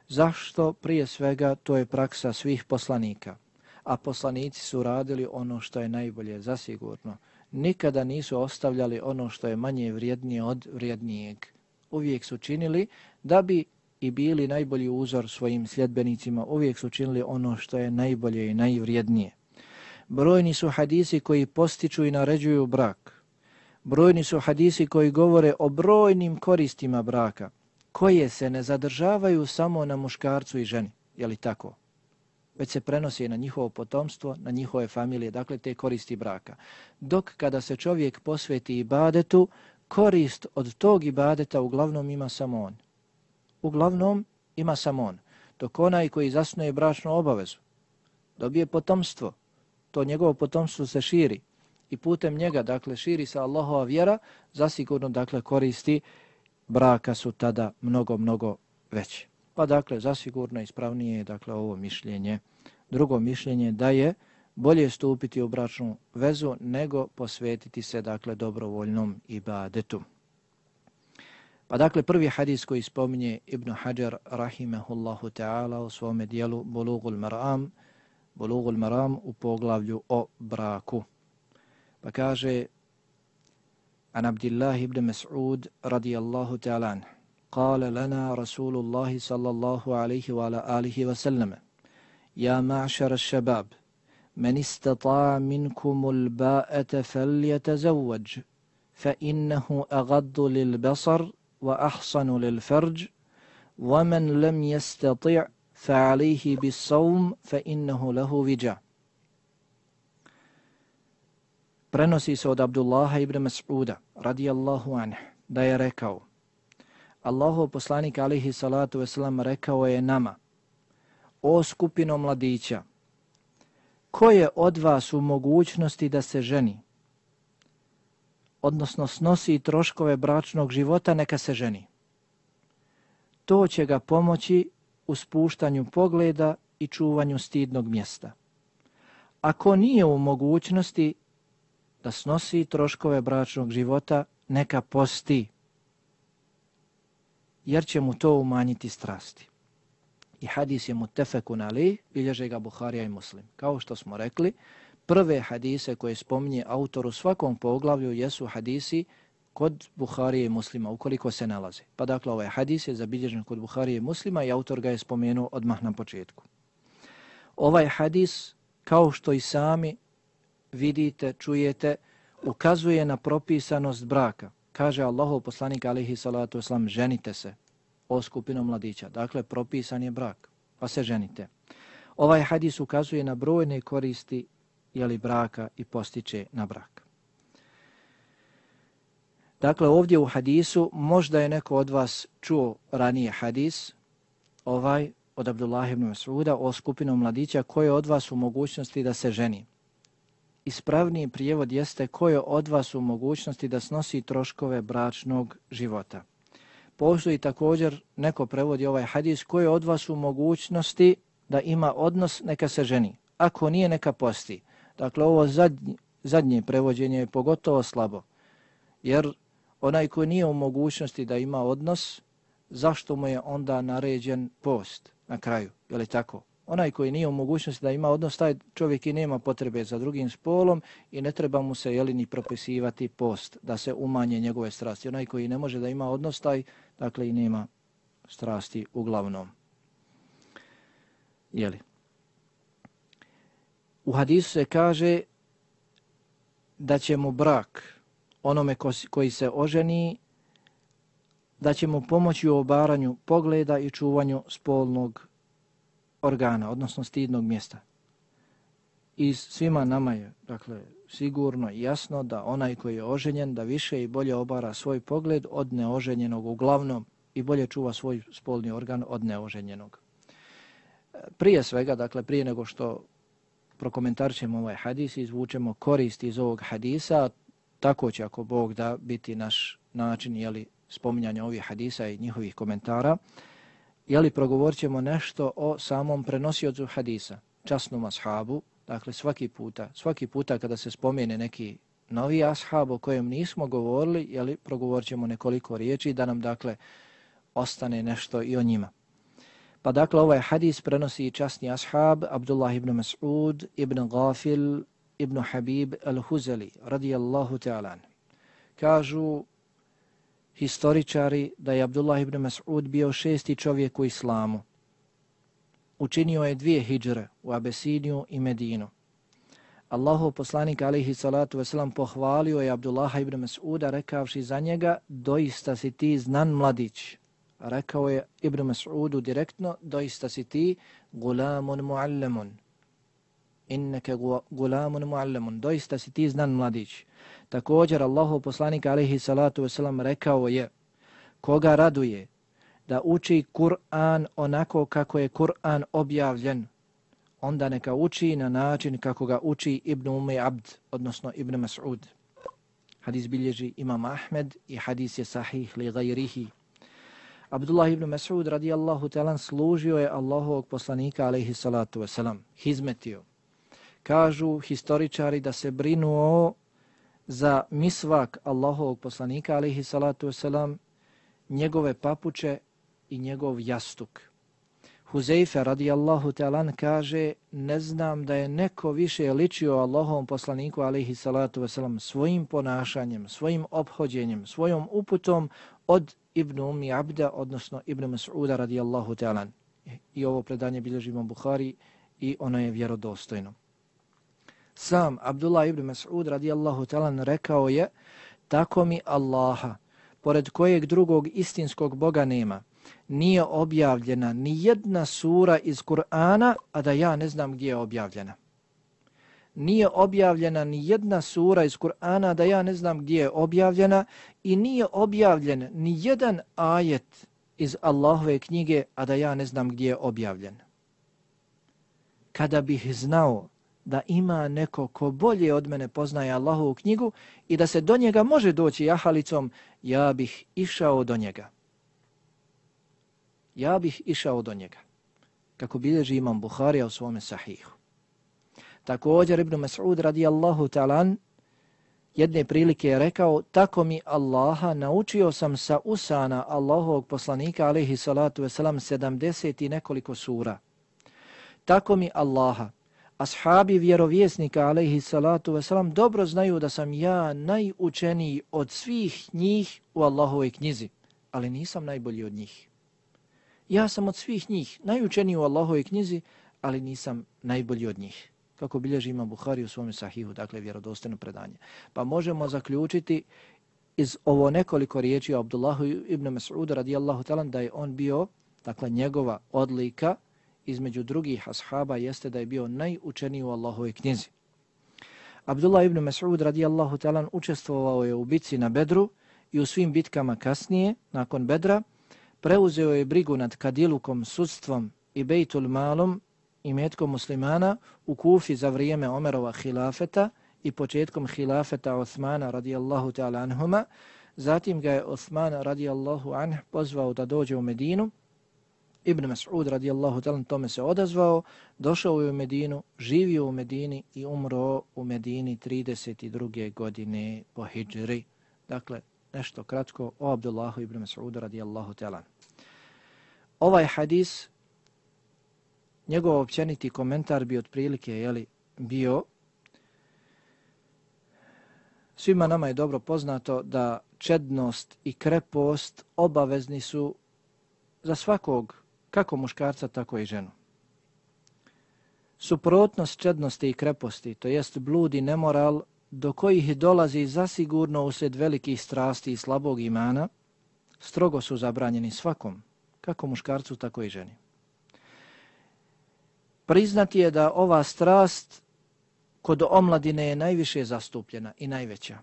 Zašto? Prije svega to je praksa svih poslanika, a poslanici su radili ono što je najbolje, zasigurno. Nikada nisu ostavljali ono što je manje vrijednije od vrijednijeg. Uvijek su činili da bi i bili najbolji uzor svojim sljedbenicima, uvijek su činili ono što je najbolje i najvrijednije. Brojni su hadisi koji postiču i naređuju brak. Brojni su hadisi koji govore o brojnim koristima braka, koje se ne zadržavaju samo na muškarcu i ženi, je li tako? Već se prenosi na njihovo potomstvo, na njihove familije, dakle te koristi braka. Dok kada se čovjek posveti ibadetu, korist od tog ibadeta uglavnom ima samo on uglavnom ima samo on. Dok onaj koji zasnuje bračnu obavezu, dobije potomstvo, to njegovo potomstvo se širi i putem njega, dakle, širi se Allahova vjera, zasigurno, dakle, koristi braka su tada mnogo, mnogo veće. Pa, dakle, zasigurno ispravnije je, dakle, ovo mišljenje. Drugo mišljenje da je bolje stupiti u bračnu vezu nego posvetiti se, dakle, dobrovoljnom ibadetu. Pa dakle, prvi hadis koji spominje Ibn Hajar rahimehullahu ta'ala u svome dijelu Bulugul Maram, Bulugul Maram u poglavlju o braku. Pa kaže An Abdillah ibn Mas'ud radijallahu ta'ala قال لنا رسول الله صلى الله عليه وعلى آله وسلم يا معشر الشباب Men istata minkumul ba'ete fel jetezawađ, fa innehu وأحصن للفرج ومن wa ahsanu lil بالصوم wa له وجع fa fa. Prenosi se od Abdullaha ibn Mas'uda, radijallahu anh, da je rekao, Allahu poslanik alihi salatu wasalam rekao je nama, o skupino mladića, ko je od vas u mogućnosti da se ženi, odnosno snosi troškove bračnog života, neka se ženi. To će ga pomoći u spuštanju pogleda i čuvanju stidnog mjesta. Ako nije u mogućnosti da snosi troškove bračnog života, neka posti, jer će mu to umanjiti strasti. I hadis je mu tefekun ali, bilježe ga Buharija i Muslim. Kao što smo rekli, prve hadise koje spominje autor u svakom poglavlju jesu hadisi kod Buharije i Muslima, ukoliko se nalaze. Pa dakle, ovaj hadis je zabilježen kod Buharije i Muslima i autor ga je spomenuo odmah na početku. Ovaj hadis, kao što i sami vidite, čujete, ukazuje na propisanost braka. Kaže Allahov poslanik alihi salatu islam, ženite se o skupinu mladića. Dakle, propisan je brak, pa se ženite. Ovaj hadis ukazuje na brojne koristi jeli braka i postiče na brak. Dakle, ovdje u hadisu, možda je neko od vas čuo ranije hadis, ovaj od Abdullah ibn Mas'uda o skupinu mladića koje od vas u mogućnosti da se ženi ispravniji prijevod jeste ko je od vas u mogućnosti da snosi troškove bračnog života. Postoji također neko prevodi ovaj hadis koje od vas u mogućnosti da ima odnos neka se ženi. Ako nije neka posti. Dakle ovo zadnje, zadnje prevođenje je pogotovo slabo. Jer onaj koji nije u mogućnosti da ima odnos, zašto mu je onda naređen post na kraju? Je li tako? Onaj koji nije u mogućnosti da ima odnos, taj čovjek i nema potrebe za drugim spolom i ne treba mu se jeli, ni propisivati post da se umanje njegove strasti. Onaj koji ne može da ima odnos, taj dakle i nema strasti uglavnom. Jeli. U hadisu se kaže da će mu brak onome koji se oženi, da će mu pomoći u obaranju pogleda i čuvanju spolnog organa, odnosno stidnog mjesta. I svima nama je, dakle, sigurno i jasno da onaj koji je oženjen, da više i bolje obara svoj pogled od neoženjenog uglavnom i bolje čuva svoj spolni organ od neoženjenog. Prije svega, dakle, prije nego što prokomentarćemo ovaj hadis i izvučemo korist iz ovog hadisa, tako će, ako Bog da, biti naš način, jeli, spominjanja ovih hadisa i njihovih komentara jeli progovorit ćemo nešto o samom prenosiocu hadisa, časnom ashabu, dakle svaki puta, svaki puta kada se spomene neki novi ashab o kojem nismo govorili, jeli progovorit ćemo nekoliko riječi da nam dakle ostane nešto i o njima. Pa dakle ovaj hadis prenosi časni ashab Abdullah ibn Mas'ud ibn Ghafil ibn Habib al-Huzeli radijallahu ta'ala. Kažu historičari da je Abdullah ibn Mas'ud bio šesti čovjek u islamu. Učinio je dvije hijđre u Abesiniju i Medinu. Allahu poslanik alihi salatu wasalam pohvalio je Abdullah ibn Mas'uda rekavši za njega doista si ti znan mladić. Rekao je ibn Mas'udu direktno doista si ti gulamun muallamun. Inneke gulamun muallamun. Doista si ti znan mladić. Također Allahu poslanik alaihi salatu wasalam rekao je koga raduje da uči Kur'an onako kako je Kur'an objavljen, onda neka uči na način kako ga uči Ibn Umi Abd, odnosno Ibn Mas'ud. Hadis bilježi Imam Ahmed i hadis je sahih li gajrihi. Abdullah ibn Mas'ud radijallahu talan služio je Allahovog poslanika alaihi salatu wasalam, hizmetio. Kažu historičari da se brinuo za misvak Allahovog poslanika, alaihi salatu wasalam, njegove papuče i njegov jastuk. Huzeyfe radijallahu talan kaže, ne znam da je neko više ličio Allahovom poslaniku, alaihi salatu wasalam, svojim ponašanjem, svojim obhođenjem, svojom uputom od Ibn Umi Abda, odnosno Ibn Mas'uda radijallahu ta'alan. I ovo predanje bilježi Imam Bukhari i ono je vjerodostojno. Sam Abdullah ibn Mas'ud radijallahu talan rekao je, tako mi Allaha, pored kojeg drugog istinskog Boga nema, nije objavljena ni jedna sura iz Kur'ana, a da ja ne znam gdje je objavljena. Nije objavljena ni jedna sura iz Kur'ana, da ja ne znam gdje je objavljena i nije objavljen ni jedan ajet iz Allahove knjige, a da ja ne znam gdje je objavljen. Kada bih znao da ima neko ko bolje od mene poznaje Allahovu knjigu i da se do njega može doći jahalicom, ja bih išao do njega. Ja bih išao do njega. Kako bilježi imam Buharija u svome sahihu. Također Ibn Mas'ud radijallahu ta'lan jedne prilike je rekao tako mi Allaha naučio sam sa usana Allahovog poslanika alaihi salatu wasalam 70 i nekoliko sura. Tako mi Allaha ashabi vjerovjesnika alaihi salatu wasalam dobro znaju da sam ja najučeniji od svih njih u Allahovoj knjizi, ali nisam najbolji od njih. Ja sam od svih njih najučeniji u Allahovoj knjizi, ali nisam najbolji od njih. Kako bilježi ima Buhari u svom sahihu, dakle vjerodostojno predanje. Pa možemo zaključiti iz ovo nekoliko riječi o Abdullahu ibn Mas'uda radijallahu talan da je on bio, dakle njegova odlika, između drugih ashaba jeste da je bio najučeniji u Allahove knjizi. Abdullah ibn Mas'ud radijallahu talan učestvovao je u bitci na Bedru i u svim bitkama kasnije, nakon Bedra, preuzeo je brigu nad Kadilukom, sudstvom i Bejtul Malom i metkom muslimana u Kufi za vrijeme Omerova hilafeta i početkom hilafeta Osmana radijallahu ta'ala anhuma. Zatim ga je Osman radijallahu anh pozvao da dođe u Medinu Ibn Mas'ud radijallahu ta'ala tome se odazvao, došao je u Medinu, živio u Medini i umro u Medini 32. godine po Hidžri. Dakle, nešto kratko o Abdullahu ibn Mas'ud radijallahu ta'ala. Ovaj hadis, njegov općeniti komentar bi otprilike jeli, bio Svima nama je dobro poznato da čednost i krepost obavezni su za svakog kako muškarca, tako i ženu. Suprotnost čednosti i kreposti, to jest blud i nemoral, do kojih dolazi zasigurno usred velikih strasti i slabog imana, strogo su zabranjeni svakom, kako muškarcu, tako i ženi. Priznati je da ova strast kod omladine je najviše zastupljena i najveća.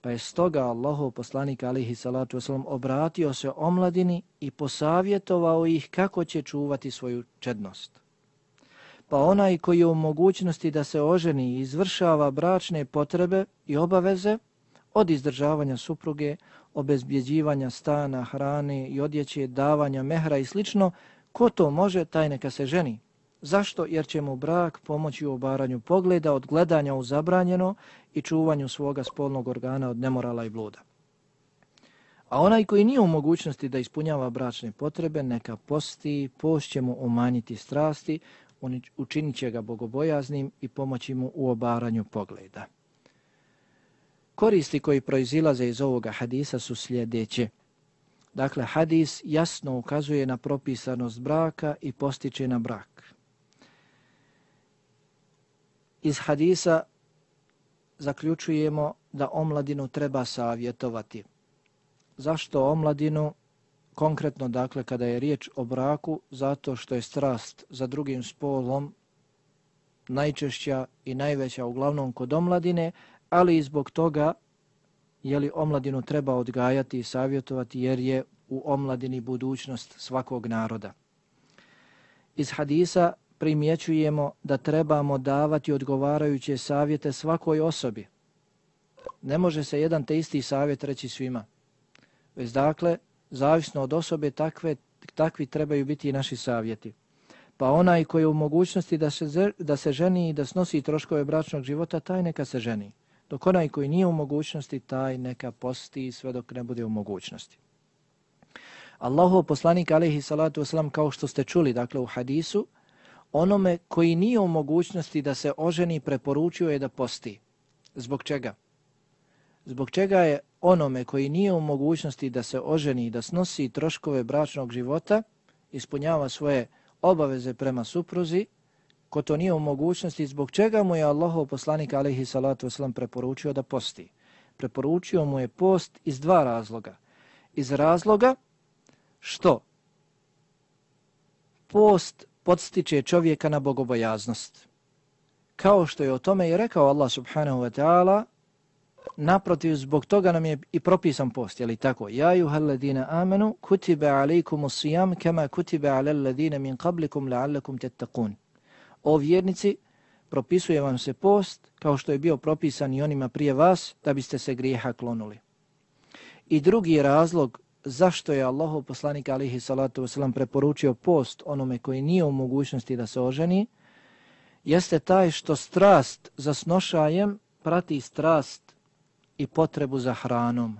Pa je stoga Allahov poslanik alihi salatu wasalam obratio se omladini i posavjetovao ih kako će čuvati svoju čednost. Pa onaj koji je u mogućnosti da se oženi i izvršava bračne potrebe i obaveze od izdržavanja supruge, obezbjeđivanja stana, hrane i odjeće, davanja mehra i slično, ko to može, taj neka se ženi. Zašto? Jer će mu brak pomoći u obaranju pogleda od gledanja u zabranjeno i čuvanju svoga spolnog organa od nemorala i bluda. A onaj koji nije u mogućnosti da ispunjava bračne potrebe, neka posti, post će mu umanjiti strasti, učinit će ga bogobojaznim i pomoći mu u obaranju pogleda. Koristi koji proizilaze iz ovoga hadisa su sljedeće. Dakle, hadis jasno ukazuje na propisanost braka i postiče na brak. Iz hadisa zaključujemo da omladinu treba savjetovati. Zašto omladinu? Konkretno, dakle, kada je riječ o braku, zato što je strast za drugim spolom najčešća i najveća uglavnom kod omladine, ali i zbog toga je li omladinu treba odgajati i savjetovati jer je u omladini budućnost svakog naroda. Iz hadisa primjećujemo da trebamo davati odgovarajuće savjete svakoj osobi. Ne može se jedan te isti savjet reći svima. Već dakle, zavisno od osobe, takve, takvi trebaju biti i naši savjeti. Pa onaj koji je u mogućnosti da se, da se ženi i da snosi troškove bračnog života, taj neka se ženi. Dok onaj koji nije u mogućnosti, taj neka posti sve dok ne bude u mogućnosti. Allahov poslanik alaihi salatu wasalam, kao što ste čuli dakle u hadisu, onome koji nije u mogućnosti da se oženi preporučio je da posti. Zbog čega? Zbog čega je onome koji nije u mogućnosti da se oženi i da snosi troškove bračnog života, ispunjava svoje obaveze prema supruzi, ko to nije u mogućnosti, zbog čega mu je Allahov poslanik alaihi salatu wasalam preporučio da posti? Preporučio mu je post iz dva razloga. Iz razloga što post podstiče čovjeka na bogobojaznost. Kao što je o tome i rekao Allah subhanahu wa ta'ala, naprotiv, zbog toga nam je i propisan post, je tako? Ja juha ladina amanu, kutiba alaikum usijam, kema kutiba ala ladina min qablikum la'allakum tettakun. O vjernici, propisuje vam se post, kao što je bio propisan i onima prije vas, da biste se grijeha klonuli. I drugi razlog zašto je Allahov poslanik alihi salatu wasalam preporučio post onome koji nije u mogućnosti da se oženi, jeste taj što strast za snošajem prati strast i potrebu za hranom.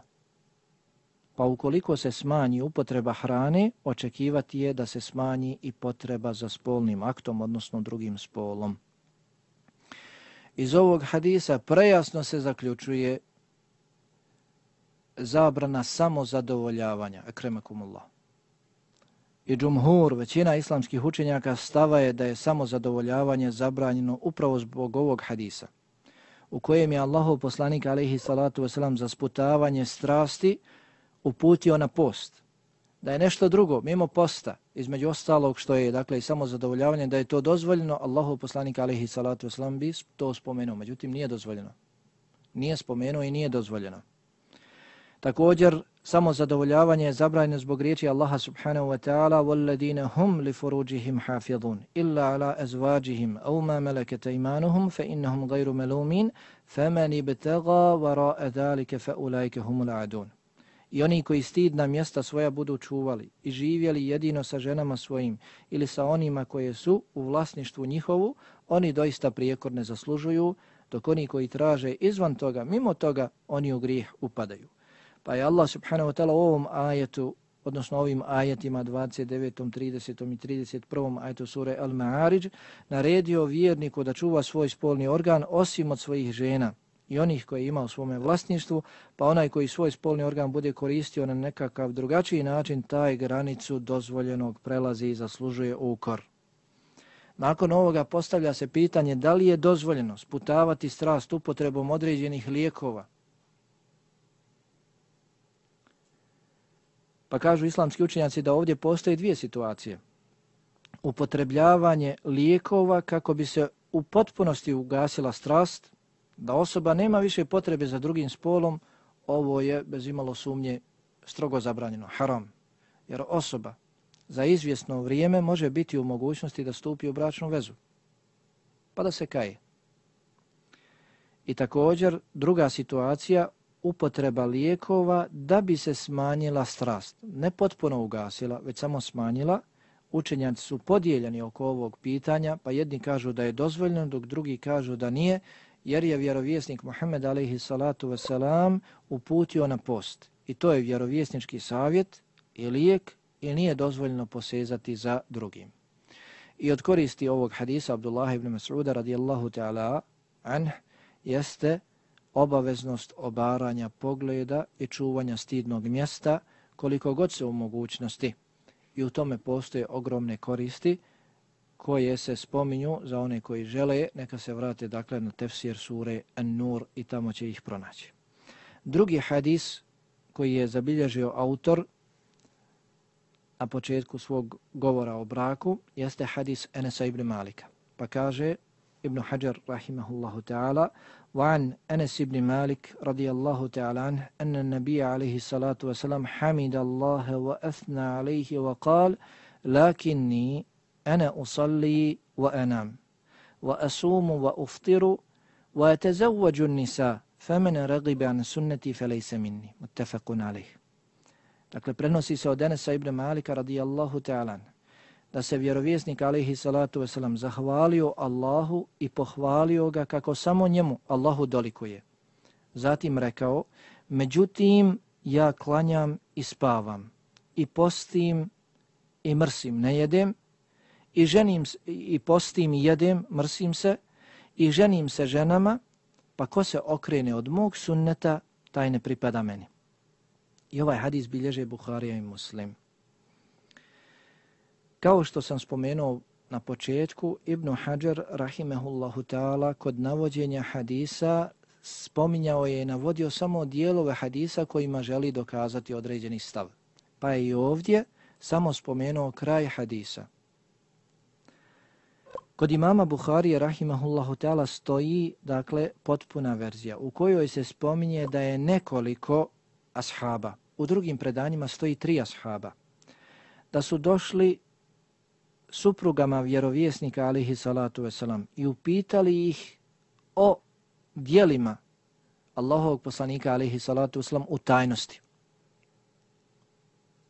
Pa ukoliko se smanji upotreba hrane, očekivati je da se smanji i potreba za spolnim aktom, odnosno drugim spolom. Iz ovog hadisa prejasno se zaključuje zabrana samozadovoljavanja, ekremakumullah. I džumhur, većina islamskih učenjaka stava je da je samozadovoljavanje zabranjeno upravo zbog ovog hadisa, u kojem je Allahov poslanik alaihi salatu wasalam za sputavanje strasti uputio na post. Da je nešto drugo, mimo posta, između ostalog što je dakle i samo zadovoljavanje, da je to dozvoljeno, Allahov poslanik alaihi salatu wasalam bi to spomenuo, međutim nije dozvoljeno. Nije spomenuo i nije dozvoljeno. Također, samo zadovoljavanje je zabranjeno zbog riječi Allaha subhanahu wa ta'ala وَالَّذِينَ هُمْ لِفُرُوجِهِمْ حَافِظُونَ إِلَّا عَلَىٰ أَزْوَاجِهِمْ أَوْ مَا مَلَكَتَ إِمَانُهُمْ فَإِنَّهُمْ غَيْرُ مَلُومِينَ فَمَنِ بْتَغَى وَرَاءَ ذَلِكَ فَأُولَيْكَ هُمُ الْعَدُونَ I oni koji stidna mjesta svoja budu čuvali i živjeli jedino sa ženama svojim ili sa onima koje su u vlasništvu njihovu, oni doista prijekorne zaslužuju, dok oni koji traže izvan toga, mimo toga, oni u grijeh upadaju. Pa je Allah subhanahu wa ta'ala u ovom ajetu, odnosno ovim ajetima 29., 30. i 31. ajetu sure Al-Ma'arij, naredio vjerniku da čuva svoj spolni organ osim od svojih žena i onih koje ima u svome vlasništvu, pa onaj koji svoj spolni organ bude koristio na nekakav drugačiji način, taj granicu dozvoljenog prelazi i zaslužuje ukor. Nakon ovoga postavlja se pitanje da li je dozvoljeno sputavati strast upotrebom određenih lijekova, Pa kažu islamski učenjaci da ovdje postoje dvije situacije. Upotrebljavanje lijekova kako bi se u potpunosti ugasila strast, da osoba nema više potrebe za drugim spolom, ovo je bez imalo sumnje strogo zabranjeno, haram. Jer osoba za izvjesno vrijeme može biti u mogućnosti da stupi u bračnu vezu, pa da se kaje. I također druga situacija, upotreba lijekova da bi se smanjila strast. Ne potpuno ugasila, već samo smanjila. Učenjaci su podijeljeni oko ovog pitanja, pa jedni kažu da je dozvoljeno, dok drugi kažu da nije, jer je vjerovjesnik Muhammed alaihi salatu wasalam uputio na post. I to je vjerovjesnički savjet i lijek i nije dozvoljeno posezati za drugim. I od koristi ovog hadisa Abdullah ibn Mas'uda radijallahu ta'ala anh jeste obaveznost obaranja pogleda i čuvanja stidnog mjesta koliko god se u mogućnosti. I u tome postoje ogromne koristi koje se spominju za one koji žele, neka se vrate dakle na tefsir sure An-Nur i tamo će ih pronaći. Drugi hadis koji je zabilježio autor na početku svog govora o braku jeste hadis Enesa ibn Malika. Pa kaže Ibn Hajar rahimahullahu ta'ala وعن أنس بن مالك رضي الله تعالى عنه أن النبي عليه الصلاة والسلام حمد الله وأثنى عليه وقال لكني أنا أصلي وأنام وأصوم وأفطر وأتزوج النساء فمن رغب عن سنتي فليس مني. متفق عليه. Dakle, prenosi se od Enesa ibn Malika radijallahu ta'ala da se vjerovjesnik alaihi salatu wasalam zahvalio Allahu i pohvalio ga kako samo njemu Allahu dolikuje. Zatim rekao, međutim ja klanjam i spavam i postim i mrsim, ne jedem i ženim i postim i jedem, mrsim se i ženim se ženama, pa ko se okrene od mog sunneta, taj ne pripada meni. I ovaj hadis bilježe Buharija i Muslim. Kao što sam spomenuo na početku Ibn Hajar rahimehullahu ta'ala kod navođenja hadisa spominjao je i navodio samo dijelove hadisa kojima želi dokazati određeni stav. Pa je i ovdje samo spomenuo kraj hadisa. Kod imama Buharije rahimahullahu ta'ala stoji dakle potpuna verzija u kojoj se spominje da je nekoliko ashaba. U drugim predanjima stoji tri ashaba. Da su došli suprugama vjerovjesnika alihi salatu wasalam i upitali ih o dijelima Allahovog poslanika alihi salatu wasalam u tajnosti.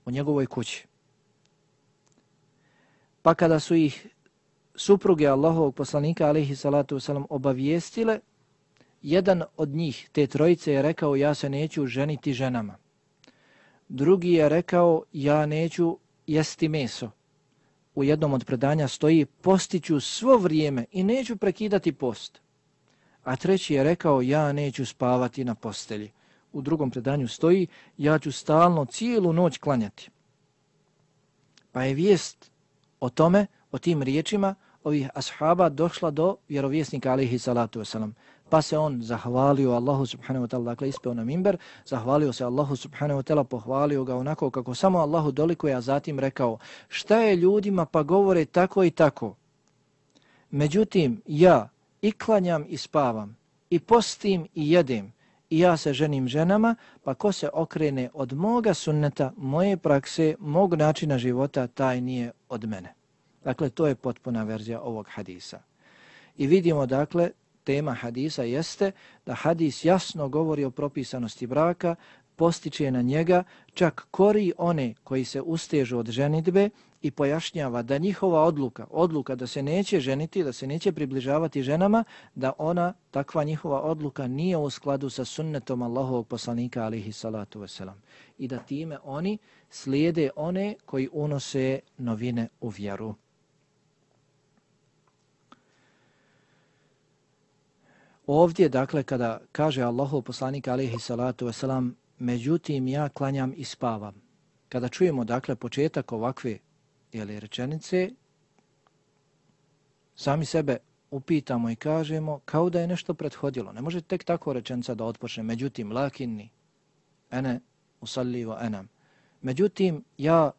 U njegovoj kući. Pa kada su ih supruge Allahovog poslanika alihi salatu wasalam obavijestile, jedan od njih, te trojice, je rekao ja se neću ženiti ženama. Drugi je rekao ja neću jesti meso. U jednom od predanja stoji postiću svo vrijeme i neću prekidati post. A treći je rekao ja neću spavati na postelji. U drugom predanju stoji ja ću stalno cijelu noć klanjati. Pa je vijest o tome, o tim riječima, ovih ashaba došla do vjerovjesnika alihi salatu wasalam. Pa se on zahvalio Allahu subhanahu wa ta'ala, dakle ispeo na mimber, zahvalio se Allahu subhanahu wa ta'ala, pohvalio ga onako kako samo Allahu dolikuje, a zatim rekao šta je ljudima pa govore tako i tako. Međutim, ja i klanjam i spavam, i postim i jedem, i ja se ženim ženama, pa ko se okrene od moga sunneta, moje prakse, mog načina života, taj nije od mene. Dakle, to je potpuna verzija ovog hadisa. I vidimo, dakle, tema hadisa jeste da hadis jasno govori o propisanosti braka, postiče na njega, čak kori one koji se ustežu od ženitbe i pojašnjava da njihova odluka, odluka da se neće ženiti, da se neće približavati ženama, da ona, takva njihova odluka nije u skladu sa sunnetom Allahovog poslanika alihi salatu wasalam. I da time oni slijede one koji unose novine u vjeru. Ovdje, dakle, kada kaže Allahov poslanik alihi salatu wasalam, međutim ja klanjam i spavam. Kada čujemo, dakle, početak ovakve jeli, rečenice, sami sebe upitamo i kažemo kao da je nešto prethodilo. Ne može tek tako rečenica da otpočne. Međutim, lakinni, ene usallivo enam. Međutim, ja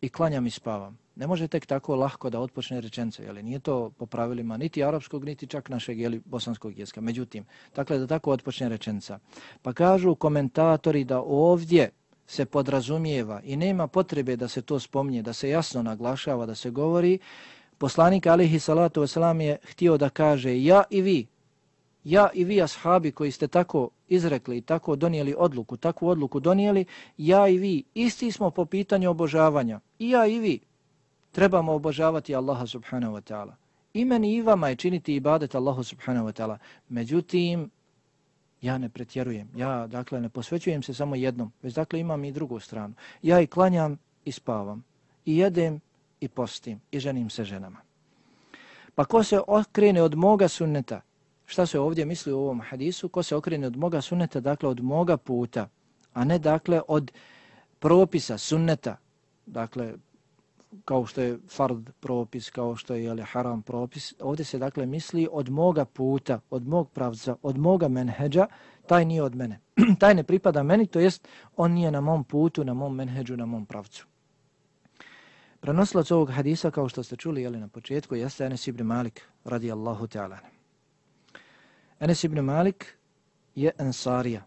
i klanjam i spavam. Ne može tek tako lahko da otpočne rečence, jeli nije to po pravilima niti arapskog, niti čak našeg jeli, bosanskog jezika. Međutim, dakle da tako otpočne rečenca. Pa kažu komentatori da ovdje se podrazumijeva i nema potrebe da se to spomnje, da se jasno naglašava, da se govori, poslanik alihi salatu wasalam je htio da kaže ja i vi, ja i vi ashabi koji ste tako izrekli i tako donijeli odluku, takvu odluku donijeli, ja i vi isti smo po pitanju obožavanja. I ja i vi trebamo obožavati Allaha subhanahu wa ta'ala. I meni i vama je činiti ibadet Allahu subhanahu wa ta'ala. Međutim, ja ne pretjerujem. Ja, dakle, ne posvećujem se samo jednom, već dakle imam i drugu stranu. Ja i klanjam i spavam. I jedem i postim. I ženim se ženama. Pa ko se okrene od moga sunneta, šta se ovdje misli u ovom hadisu, ko se okrene od moga sunneta, dakle od moga puta, a ne dakle od propisa sunneta, dakle kao što je fard propis, kao što je jeli, haram propis. Ovdje se dakle misli od moga puta, od mog pravca, od moga menheđa, taj nije od mene. taj ne pripada meni, to jest on nije na mom putu, na mom menheđu, na mom pravcu. Prenosilac ovog hadisa, kao što ste čuli jeli, na početku, jeste Enes ibn Malik, radijallahu ta'ala. Enes ibn Malik je ensarija.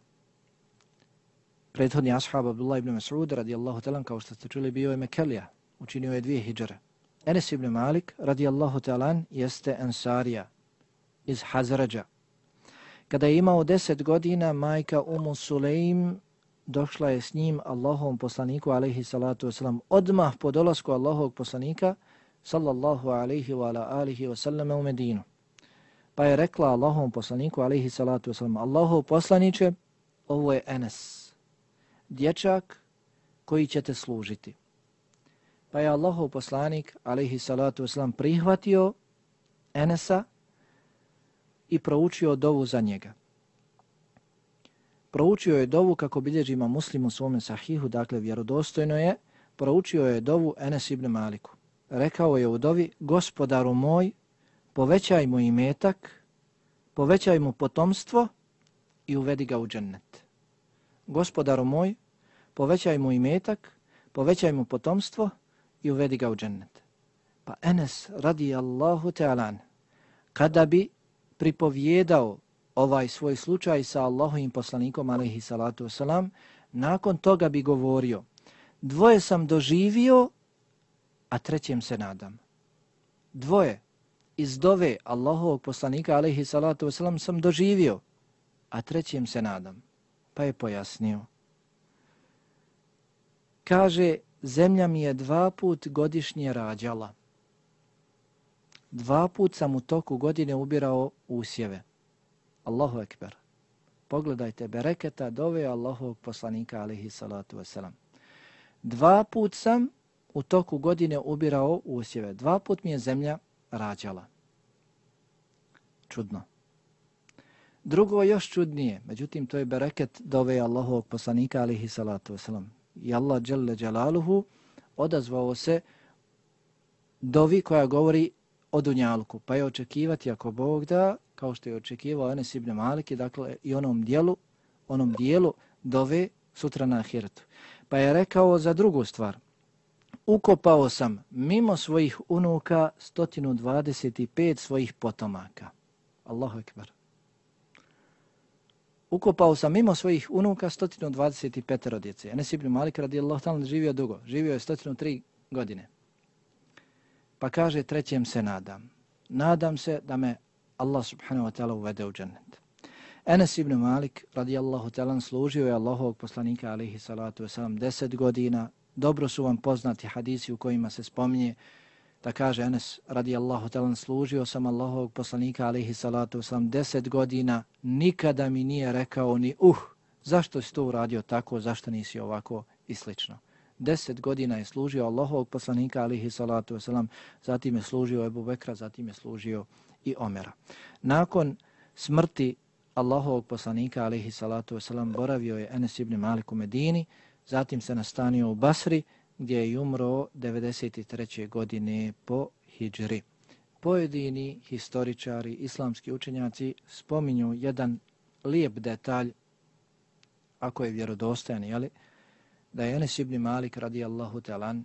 Prethodni ashab Abdullah ibn Mas'ud, radijallahu ta'ala, kao što ste čuli, bio je Mekelija, učinio je dvije hijđare. Enes ibn Malik, radijallahu talan, jeste Ansarija iz Hazrađa. Kada je imao deset godina, majka Umu Sulejm došla je s njim Allahovom poslaniku, alaihi salatu wasalam, odmah po dolasku Allahovog poslanika, sallallahu alaihi wa ala alihi wasallam u Medinu. Pa je rekla Allahovom poslaniku, alaihi salatu wasalam, Allahov poslaniće, ovo je Enes, dječak koji će te služiti. Pa je Allahov poslanik, alaihi salatu wasalam, prihvatio Enesa i proučio dovu za njega. Proučio je dovu kako bilježi ima muslim u svome sahihu, dakle vjerodostojno je, proučio je dovu Enes ibn Maliku. rekao je u dovi, gospodaru moj, povećaj mu imetak, povećaj mu potomstvo i uvedi ga u džennet. Gospodaru moj, povećaj mu imetak, povećaj mu potomstvo i uvedi ga u džennet. Pa Enes radi Allahu Tealan, kada bi pripovjedao ovaj svoj slučaj sa Allahovim poslanikom alaihi salatu wasalam, nakon toga bi govorio, dvoje sam doživio, a trećem se nadam. Dvoje iz dove Allahovog poslanika alaihi salatu wasalam sam doživio, a trećem se nadam. Pa je pojasnio. Kaže, zemlja mi je dva put godišnje rađala. Dva put sam u toku godine ubirao usjeve. Allahu ekber. Pogledajte bereketa dove Allahovog poslanika alihi salatu wasalam. Dva put sam u toku godine ubirao usjeve. Dva put mi je zemlja rađala. Čudno. Drugo još čudnije, međutim to je bereket dove Allahovog poslanika alihi salatu wasalam. I Allah dželle dželaluhu odazvao se dovi koja govori o dunjalku. Pa je očekivati ako Bog da kao što je očekivao Enes ibn Maliki, dakle i onom dijelu, onom dijelu dove sutra na ahiretu. Pa je rekao za drugu stvar, ukopao sam mimo svojih unuka 125 svojih potomaka. Allahu ekber. Ukopao sam mimo svojih unuka 125 rodice. Enes ibn Malik radijallahu ta'ala živio dugo, živio je 103 godine. Pa kaže trećem se nadam. Nadam se da me Allah subhanahu wa ta'ala uvede u džennet. Enes ibn Malik radijallahu ta'ala služio je Allahovog poslanika alihi salatu wasalam deset godina. Dobro su vam poznati hadisi u kojima se spominje da kaže Enes radijallahu ta'ala služio sam Allahovog poslanika alihi salatu wasalam deset godina. Nikada mi nije rekao ni uh, zašto si to uradio tako, zašto nisi ovako i slično. Deset godina je služio Allahovog poslanika alihi salatu wasalam, zatim je služio Ebu Bekra, zatim je služio i Omera. Nakon smrti Allahovog poslanika, alaihi salatu wasalam, boravio je Enes ibn Malik u Medini, zatim se nastanio u Basri, gdje je umro 93. godine po Hidžri. Pojedini historičari, islamski učenjaci spominju jedan lijep detalj, ako je vjerodostojan, jeli, da je Enes ibn Malik radijallahu talan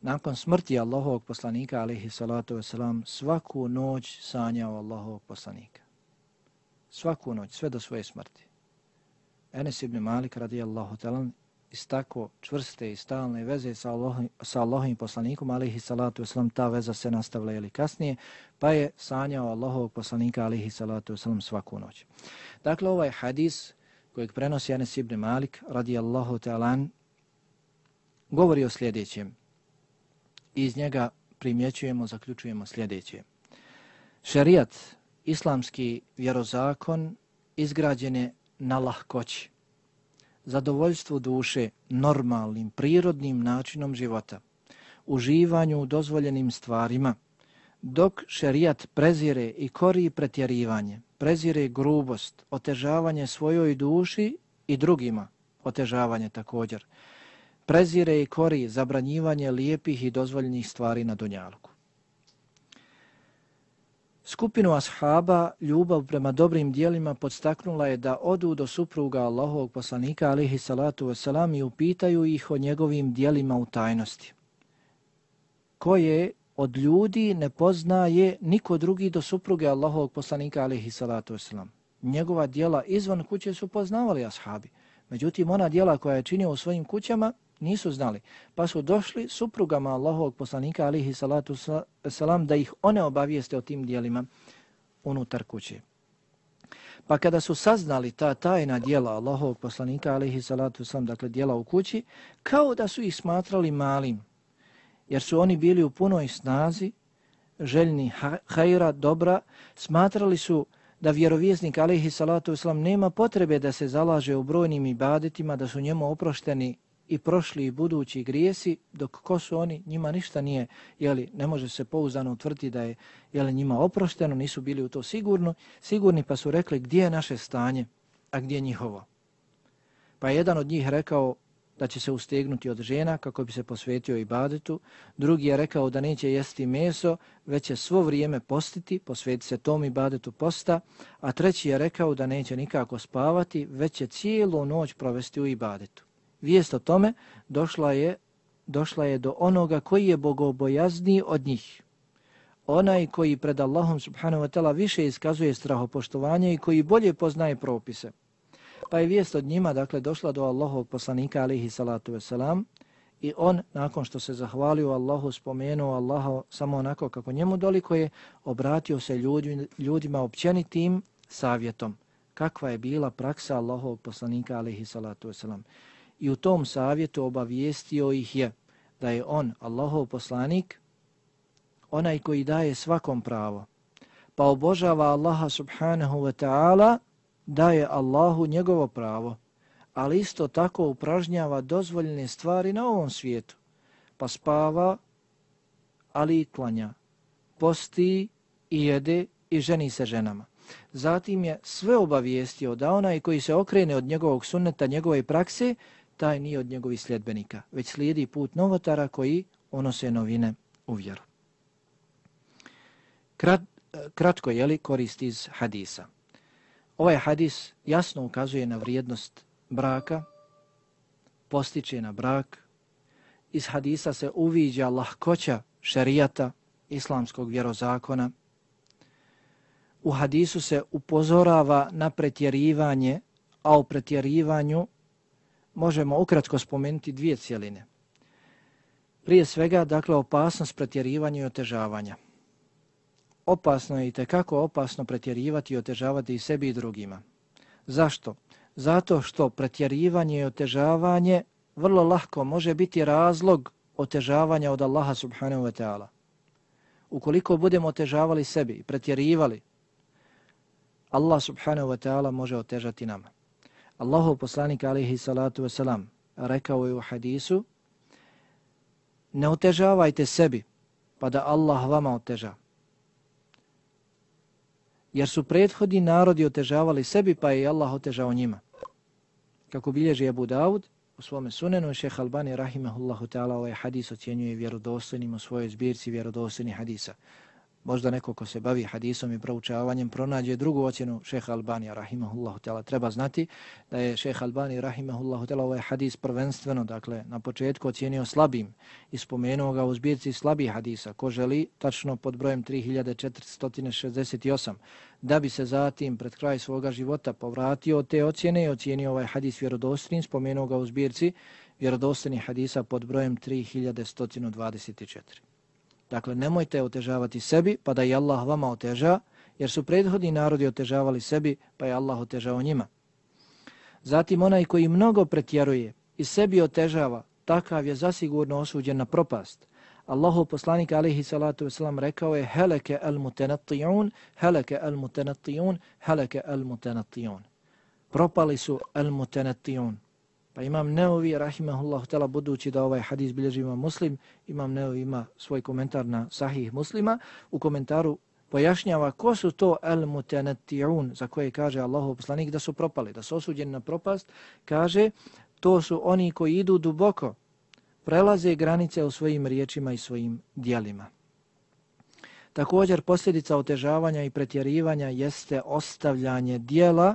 nakon smrti Allahovog poslanika, alaihi salatu wasalam, svaku noć sanjao Allahovog poslanika. Svaku noć, sve do svoje smrti. Enes ibn Malik, radijallahu talan, iz tako čvrste i stalne veze sa, Allahom, sa Allahovim poslanikom, alihi salatu wasalam, ta veza se nastavila ili kasnije, pa je sanjao Allahovog poslanika, alihi salatu wasalam, svaku noć. Dakle, ovaj hadis kojeg prenosi Anas ibn Malik, radijallahu ta'alan, govori o sljedećem iz njega primjećujemo, zaključujemo sljedeće. Šerijat, islamski vjerozakon, izgrađen je na lahkoći, zadovoljstvu duše, normalnim, prirodnim načinom života, uživanju u dozvoljenim stvarima, dok šerijat prezire i kori pretjerivanje, prezire grubost, otežavanje svojoj duši i drugima, otežavanje također, prezire i kori zabranjivanje lijepih i dozvoljenih stvari na dunjalku. Skupinu ashaba ljubav prema dobrim dijelima podstaknula je da odu do supruga Allahovog poslanika alihi salatu wasalam i upitaju ih o njegovim dijelima u tajnosti, koje od ljudi ne poznaje niko drugi do supruge Allahovog poslanika alihi salatu wasalam. Njegova dijela izvan kuće su poznavali ashabi. Međutim, ona dijela koja je činio u svojim kućama nisu znali. Pa su došli suprugama Allahovog poslanika alihi salatu salam da ih one obavijeste o tim dijelima unutar kuće. Pa kada su saznali ta tajna dijela Allahovog poslanika alihi salatu salam, dakle dijela u kući, kao da su ih smatrali malim, jer su oni bili u punoj snazi, željni hajra, dobra, smatrali su da vjerovjesnik alihi salatu islam nema potrebe da se zalaže u brojnim ibadetima, da su njemu oprošteni i prošli i budući grijesi, dok ko su oni, njima ništa nije, jeli, ne može se pouzdano utvrti da je jeli, njima oprošteno, nisu bili u to sigurno, sigurni pa su rekli gdje je naše stanje, a gdje je njihovo. Pa je jedan od njih rekao, da će se ustegnuti od žena kako bi se posvetio ibadetu. Drugi je rekao da neće jesti meso, već će svo vrijeme postiti, posveti se tom ibadetu posta. A treći je rekao da neće nikako spavati, već će cijelu noć provesti u ibadetu. Vijest o tome došla je, došla je do onoga koji je bogobojazniji od njih. Onaj koji pred Allahom subhanahu wa ta'ala više iskazuje strahopoštovanje i koji bolje poznaje propise. Pa je vijest od njima, dakle, došla do Allahovog poslanika, alihi salatu wasalam, i on, nakon što se zahvalio Allahu, spomenuo Allaha samo onako kako njemu doliko je, obratio se ljudi, ljudima općenitim savjetom. Kakva je bila praksa Allahovog poslanika, alihi salatu wasalam. I u tom savjetu obavijestio ih je da je on, Allahov poslanik, onaj koji daje svakom pravo, pa obožava Allaha subhanahu wa ta'ala, daje Allahu njegovo pravo, ali isto tako upražnjava dozvoljene stvari na ovom svijetu, pa spava, ali i klanja, posti i jede i ženi se ženama. Zatim je sve obavijestio da onaj koji se okrene od njegovog sunneta, njegove prakse, taj nije od njegovih sljedbenika, već slijedi put novotara koji onose novine u vjeru. Krat, kratko je li korist iz hadisa. Ovaj hadis jasno ukazuje na vrijednost braka, postiče na brak. Iz hadisa se uviđa lahkoća šerijata islamskog vjerozakona. U hadisu se upozorava na pretjerivanje, a u pretjerivanju možemo ukratko spomenuti dvije cijeline. Prije svega, dakle, opasnost pretjerivanja i otežavanja opasno je i tekako opasno pretjerivati i otežavati i sebi i drugima. Zašto? Zato što pretjerivanje i otežavanje vrlo lahko može biti razlog otežavanja od Allaha subhanahu wa ta'ala. Ukoliko budemo otežavali sebi i pretjerivali, Allah subhanahu wa ta'ala može otežati nama. Allahov poslanik alihi salatu wasalam rekao je u hadisu ne otežavajte sebi pa da Allah vama oteža jer su prethodni narodi otežavali sebi, pa je Allah otežao njima. Kako bilježi Abu Dawud u svome sunenu, šeha Albani rahimahullahu ta'ala ovaj hadis ocjenjuje vjerodostojnim u svojoj zbirci vjerodostojnih hadisa možda neko ko se bavi hadisom i proučavanjem pronađe drugu ocjenu šeha Albanija rahimahullahu ta'ala. Treba znati da je šeha Albani rahimahullahu ta'ala ovaj hadis prvenstveno, dakle, na početku ocjenio slabim i spomenuo ga u zbirci slabih hadisa. Ko želi, tačno pod brojem 3468, da bi se zatim pred kraj svoga života povratio te ocjene i ocjenio ovaj hadis vjerodostrin, spomenuo ga u zbirci vjerodostrini hadisa pod brojem 3124. Dakle, nemojte otežavati sebi, pa da i Allah vama oteža, jer su prethodni narodi otežavali sebi, pa je Allah otežao njima. Zatim, onaj koji mnogo pretjeruje i sebi otežava, takav je zasigurno osuđen na propast. Allahu poslanik alihi salatu wasalam rekao je heleke al mutenatijun, heleke al mutenatijun, heleke al mutenatijun. Propali su al mutenatijun, Pa imam Neovi, rahimahullahu tela, budući da ovaj hadis bilježima muslim, imam Neovi ima svoj komentar na sahih muslima, u komentaru pojašnjava ko su to el mutenetiun za koje kaže Allahu poslanik da su propali, da su osuđeni na propast, kaže to su oni koji idu duboko, prelaze granice u svojim riječima i svojim dijelima. Također posljedica otežavanja i pretjerivanja jeste ostavljanje dijela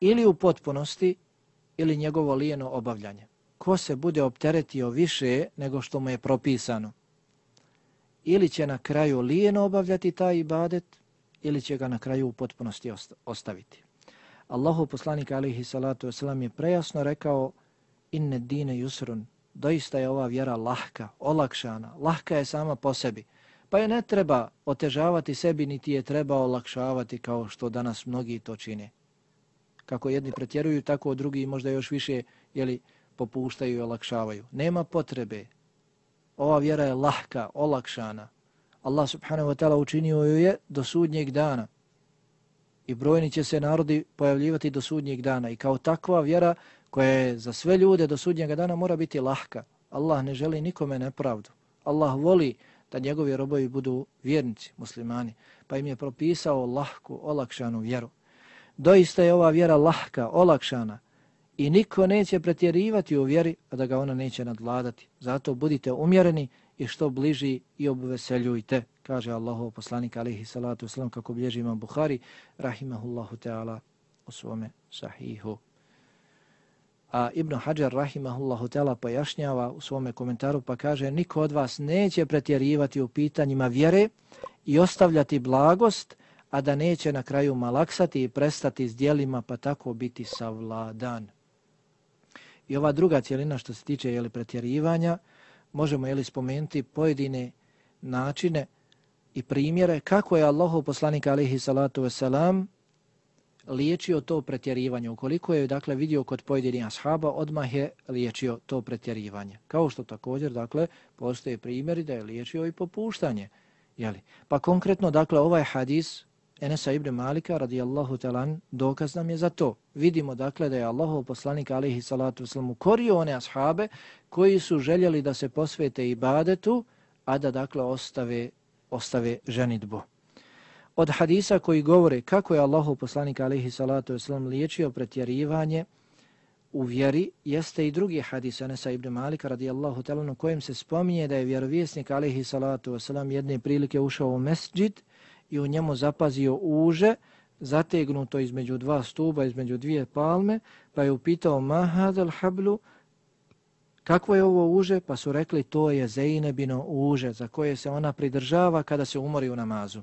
ili u potpunosti ili njegovo lijeno obavljanje. Ko se bude opteretio više nego što mu je propisano, ili će na kraju lijeno obavljati taj ibadet, ili će ga na kraju u potpunosti ostaviti. Allahu poslanik alihi salatu wasalam je prejasno rekao inne dine yusrun, doista je ova vjera lahka, olakšana, lahka je sama po sebi, pa je ne treba otežavati sebi, niti je treba olakšavati kao što danas mnogi to čine kako jedni pretjeruju, tako drugi možda još više jeli, popuštaju i olakšavaju. Nema potrebe. Ova vjera je lahka, olakšana. Allah subhanahu wa ta'ala učinio ju je do sudnjeg dana. I brojni će se narodi pojavljivati do sudnjeg dana. I kao takva vjera koja je za sve ljude do sudnjeg dana mora biti lahka. Allah ne želi nikome nepravdu. Allah voli da njegovi robovi budu vjernici, muslimani. Pa im je propisao lahku, olakšanu vjeru. Doista je ova vjera lahka, olakšana i niko neće pretjerivati u vjeri, a da ga ona neće nadvladati. Zato budite umjereni i što bliži i obveseljujte, kaže Allahov poslanik alihi salatu wasalam, kako bilježi imam Buhari, rahimahullahu ta'ala, u svome sahihu. A Ibn Hajar, rahimahullahu ta'ala, pojašnjava u svome komentaru, pa kaže, niko od vas neće pretjerivati u pitanjima vjere i ostavljati blagost, a da neće na kraju malaksati i prestati s dijelima, pa tako biti savladan. I ova druga cijelina što se tiče jeli, pretjerivanja, možemo jeli, spomenuti pojedine načine i primjere kako je Allahov poslanik alihi salatu wasalam liječio to pretjerivanje. Ukoliko je dakle vidio kod pojedinih ashaba, odmah je liječio to pretjerivanje. Kao što također dakle postoje primjeri da je liječio i popuštanje. Jeli? Pa konkretno dakle ovaj hadis Enesa ibn Malika radijallahu talan dokaz nam je za to. Vidimo dakle da je Allahov poslanik alihi salatu wasalam ukorio one ashabe koji su željeli da se posvete ibadetu, a da dakle ostave, ostave ženitbu. Od hadisa koji govore kako je Allahov poslanik alihi salatu wasalam liječio pretjerivanje u vjeri, jeste i drugi hadis Enesa ibn Malika radijallahu talan u kojem se spominje da je vjerovjesnik alihi salatu wasalam jedne prilike ušao u mesđid i u njemu zapazio uže zategnuto između dva stuba, između dvije palme, pa je upitao Mahadal Hablu, kakvo je ovo uže? Pa su rekli to je Zeinebino uže za koje se ona pridržava kada se umori u namazu.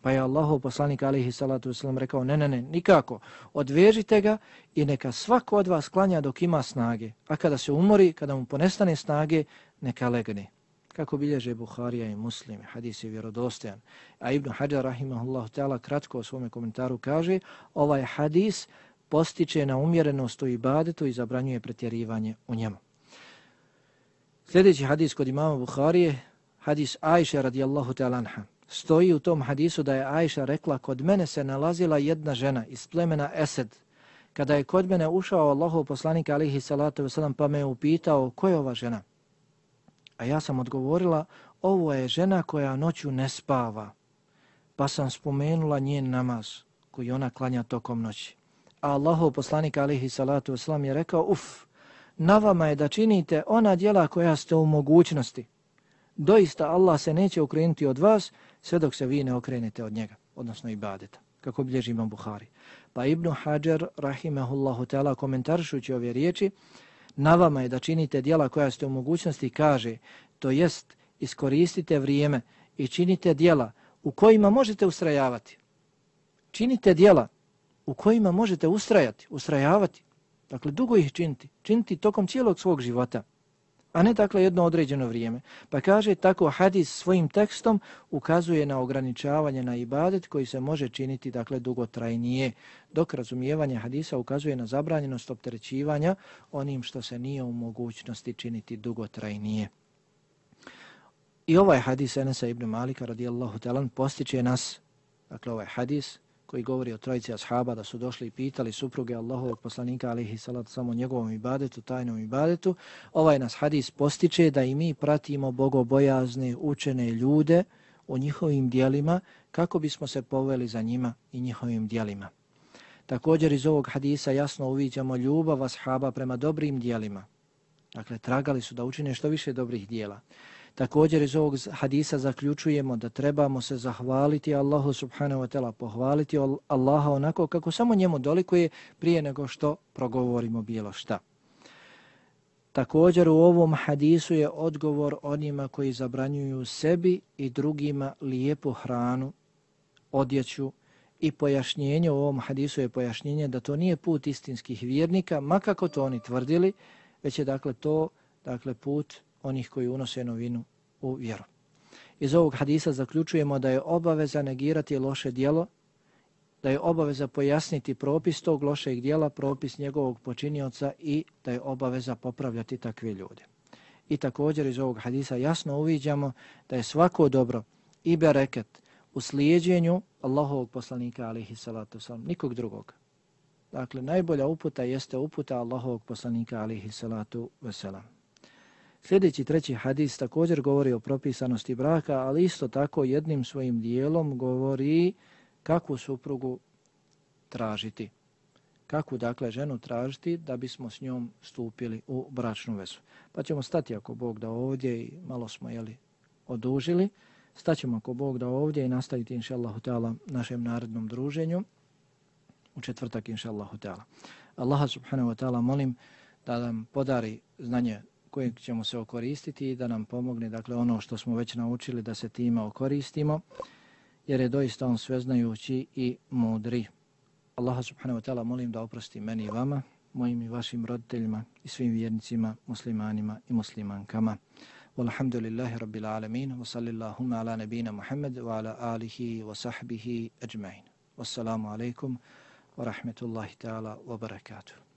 Pa je Allahov poslanik alihi salatu wasalam rekao, ne, ne, ne, nikako, odvežite ga i neka svako od vas klanja dok ima snage, a kada se umori, kada mu ponestane snage, neka legne kako bilježe Buharija i Muslim, hadis je vjerodostojan. A Ibn Hajar, rahimahullahu ta'ala, kratko u svome komentaru kaže, ovaj hadis postiče na umjerenost u ibadetu i zabranjuje pretjerivanje u njemu. Sljedeći hadis kod imama Buharije, hadis Ajše radijallahu ta'ala anha. Stoji u tom hadisu da je Ajša rekla, kod mene se nalazila jedna žena iz plemena Esed. Kada je kod mene ušao Allahov poslanik alihi salatu wasalam pa me upitao, ko je ova žena? A ja sam odgovorila, ovo je žena koja noću ne spava. Pa sam spomenula njen namaz koji ona klanja tokom noći. A Allahov poslanik alihi salatu wasalam je rekao, uf, na vama je da činite ona djela koja ste u mogućnosti. Doista Allah se neće okrenuti od vas sve dok se vi ne okrenete od njega, odnosno ibadeta, kako bilježi imam Buhari. Pa Ibn Hajar, rahimahullahu ta'ala, komentaršući ove riječi, na vama je da činite dijela koja ste u mogućnosti, kaže, to jest iskoristite vrijeme i činite dijela u kojima možete ustrajavati. Činite dijela u kojima možete ustrajati, ustrajavati. Dakle, dugo ih činiti. Činiti tokom cijelog svog života a ne dakle jedno određeno vrijeme. Pa kaže tako hadis svojim tekstom ukazuje na ograničavanje na ibadet koji se može činiti dakle dugotrajnije, dok razumijevanje hadisa ukazuje na zabranjenost opterećivanja onim što se nije u mogućnosti činiti dugotrajnije. I ovaj hadis Enesa ibn Malika radijallahu talan postiče nas, dakle ovaj hadis, koji govori o trojici ashaba da su došli i pitali supruge Allahovog poslanika alihi salat samo njegovom ibadetu, tajnom ibadetu, ovaj nas hadis postiče da i mi pratimo bogobojazne učene ljude o njihovim dijelima kako bismo se poveli za njima i njihovim dijelima. Također iz ovog hadisa jasno uviđamo ljubav ashaba prema dobrim dijelima. Dakle, tragali su da učine što više dobrih dijela. Također iz ovog hadisa zaključujemo da trebamo se zahvaliti Allahu subhanahu wa ta'ala, pohvaliti Allaha onako kako samo njemu dolikuje prije nego što progovorimo bilo šta. Također u ovom hadisu je odgovor onima koji zabranjuju sebi i drugima lijepu hranu, odjeću i pojašnjenje u ovom hadisu je pojašnjenje da to nije put istinskih vjernika, makako to oni tvrdili, već je dakle to dakle put onih koji unose novinu u vjeru. Iz ovog hadisa zaključujemo da je obaveza negirati loše dijelo, da je obaveza pojasniti propis tog lošeg dijela, propis njegovog počinioca i da je obaveza popravljati takve ljude. I također iz ovog hadisa jasno uviđamo da je svako dobro i bereket u slijedjenju Allahovog poslanika alihi salatu salam, nikog drugog. Dakle, najbolja uputa jeste uputa Allahovog poslanika alihi salatu wasalam. Sljedeći treći hadis također govori o propisanosti braka, ali isto tako jednim svojim dijelom govori kakvu suprugu tražiti. kakvu dakle ženu tražiti da bismo s njom stupili u bračnu vezu. Pa ćemo stati ako Bog da ovdje i malo smo jeli odužili, staćemo ako Bog da ovdje i nastaviti inša Allahu našem narednom druženju u četvrtak inša Allahu Allaha subhanahu wa ta'ala molim da nam podari znanje kojeg ćemo se okoristiti i da nam pomogne dakle ono što smo već naučili da se time okoristimo jer je doista on sveznajući i mudri. Allaha subhanahu wa ta'ala molim da oprosti meni i vama, mojim i vašim roditeljima i svim vjernicima, muslimanima i muslimankama. Walhamdulillahi rabbil alamin wa sallillahumma ala nabina Muhammad wa ala alihi wa sahbihi ajma'in. Wassalamu alaikum wa rahmetullahi ta'ala wa barakatuh.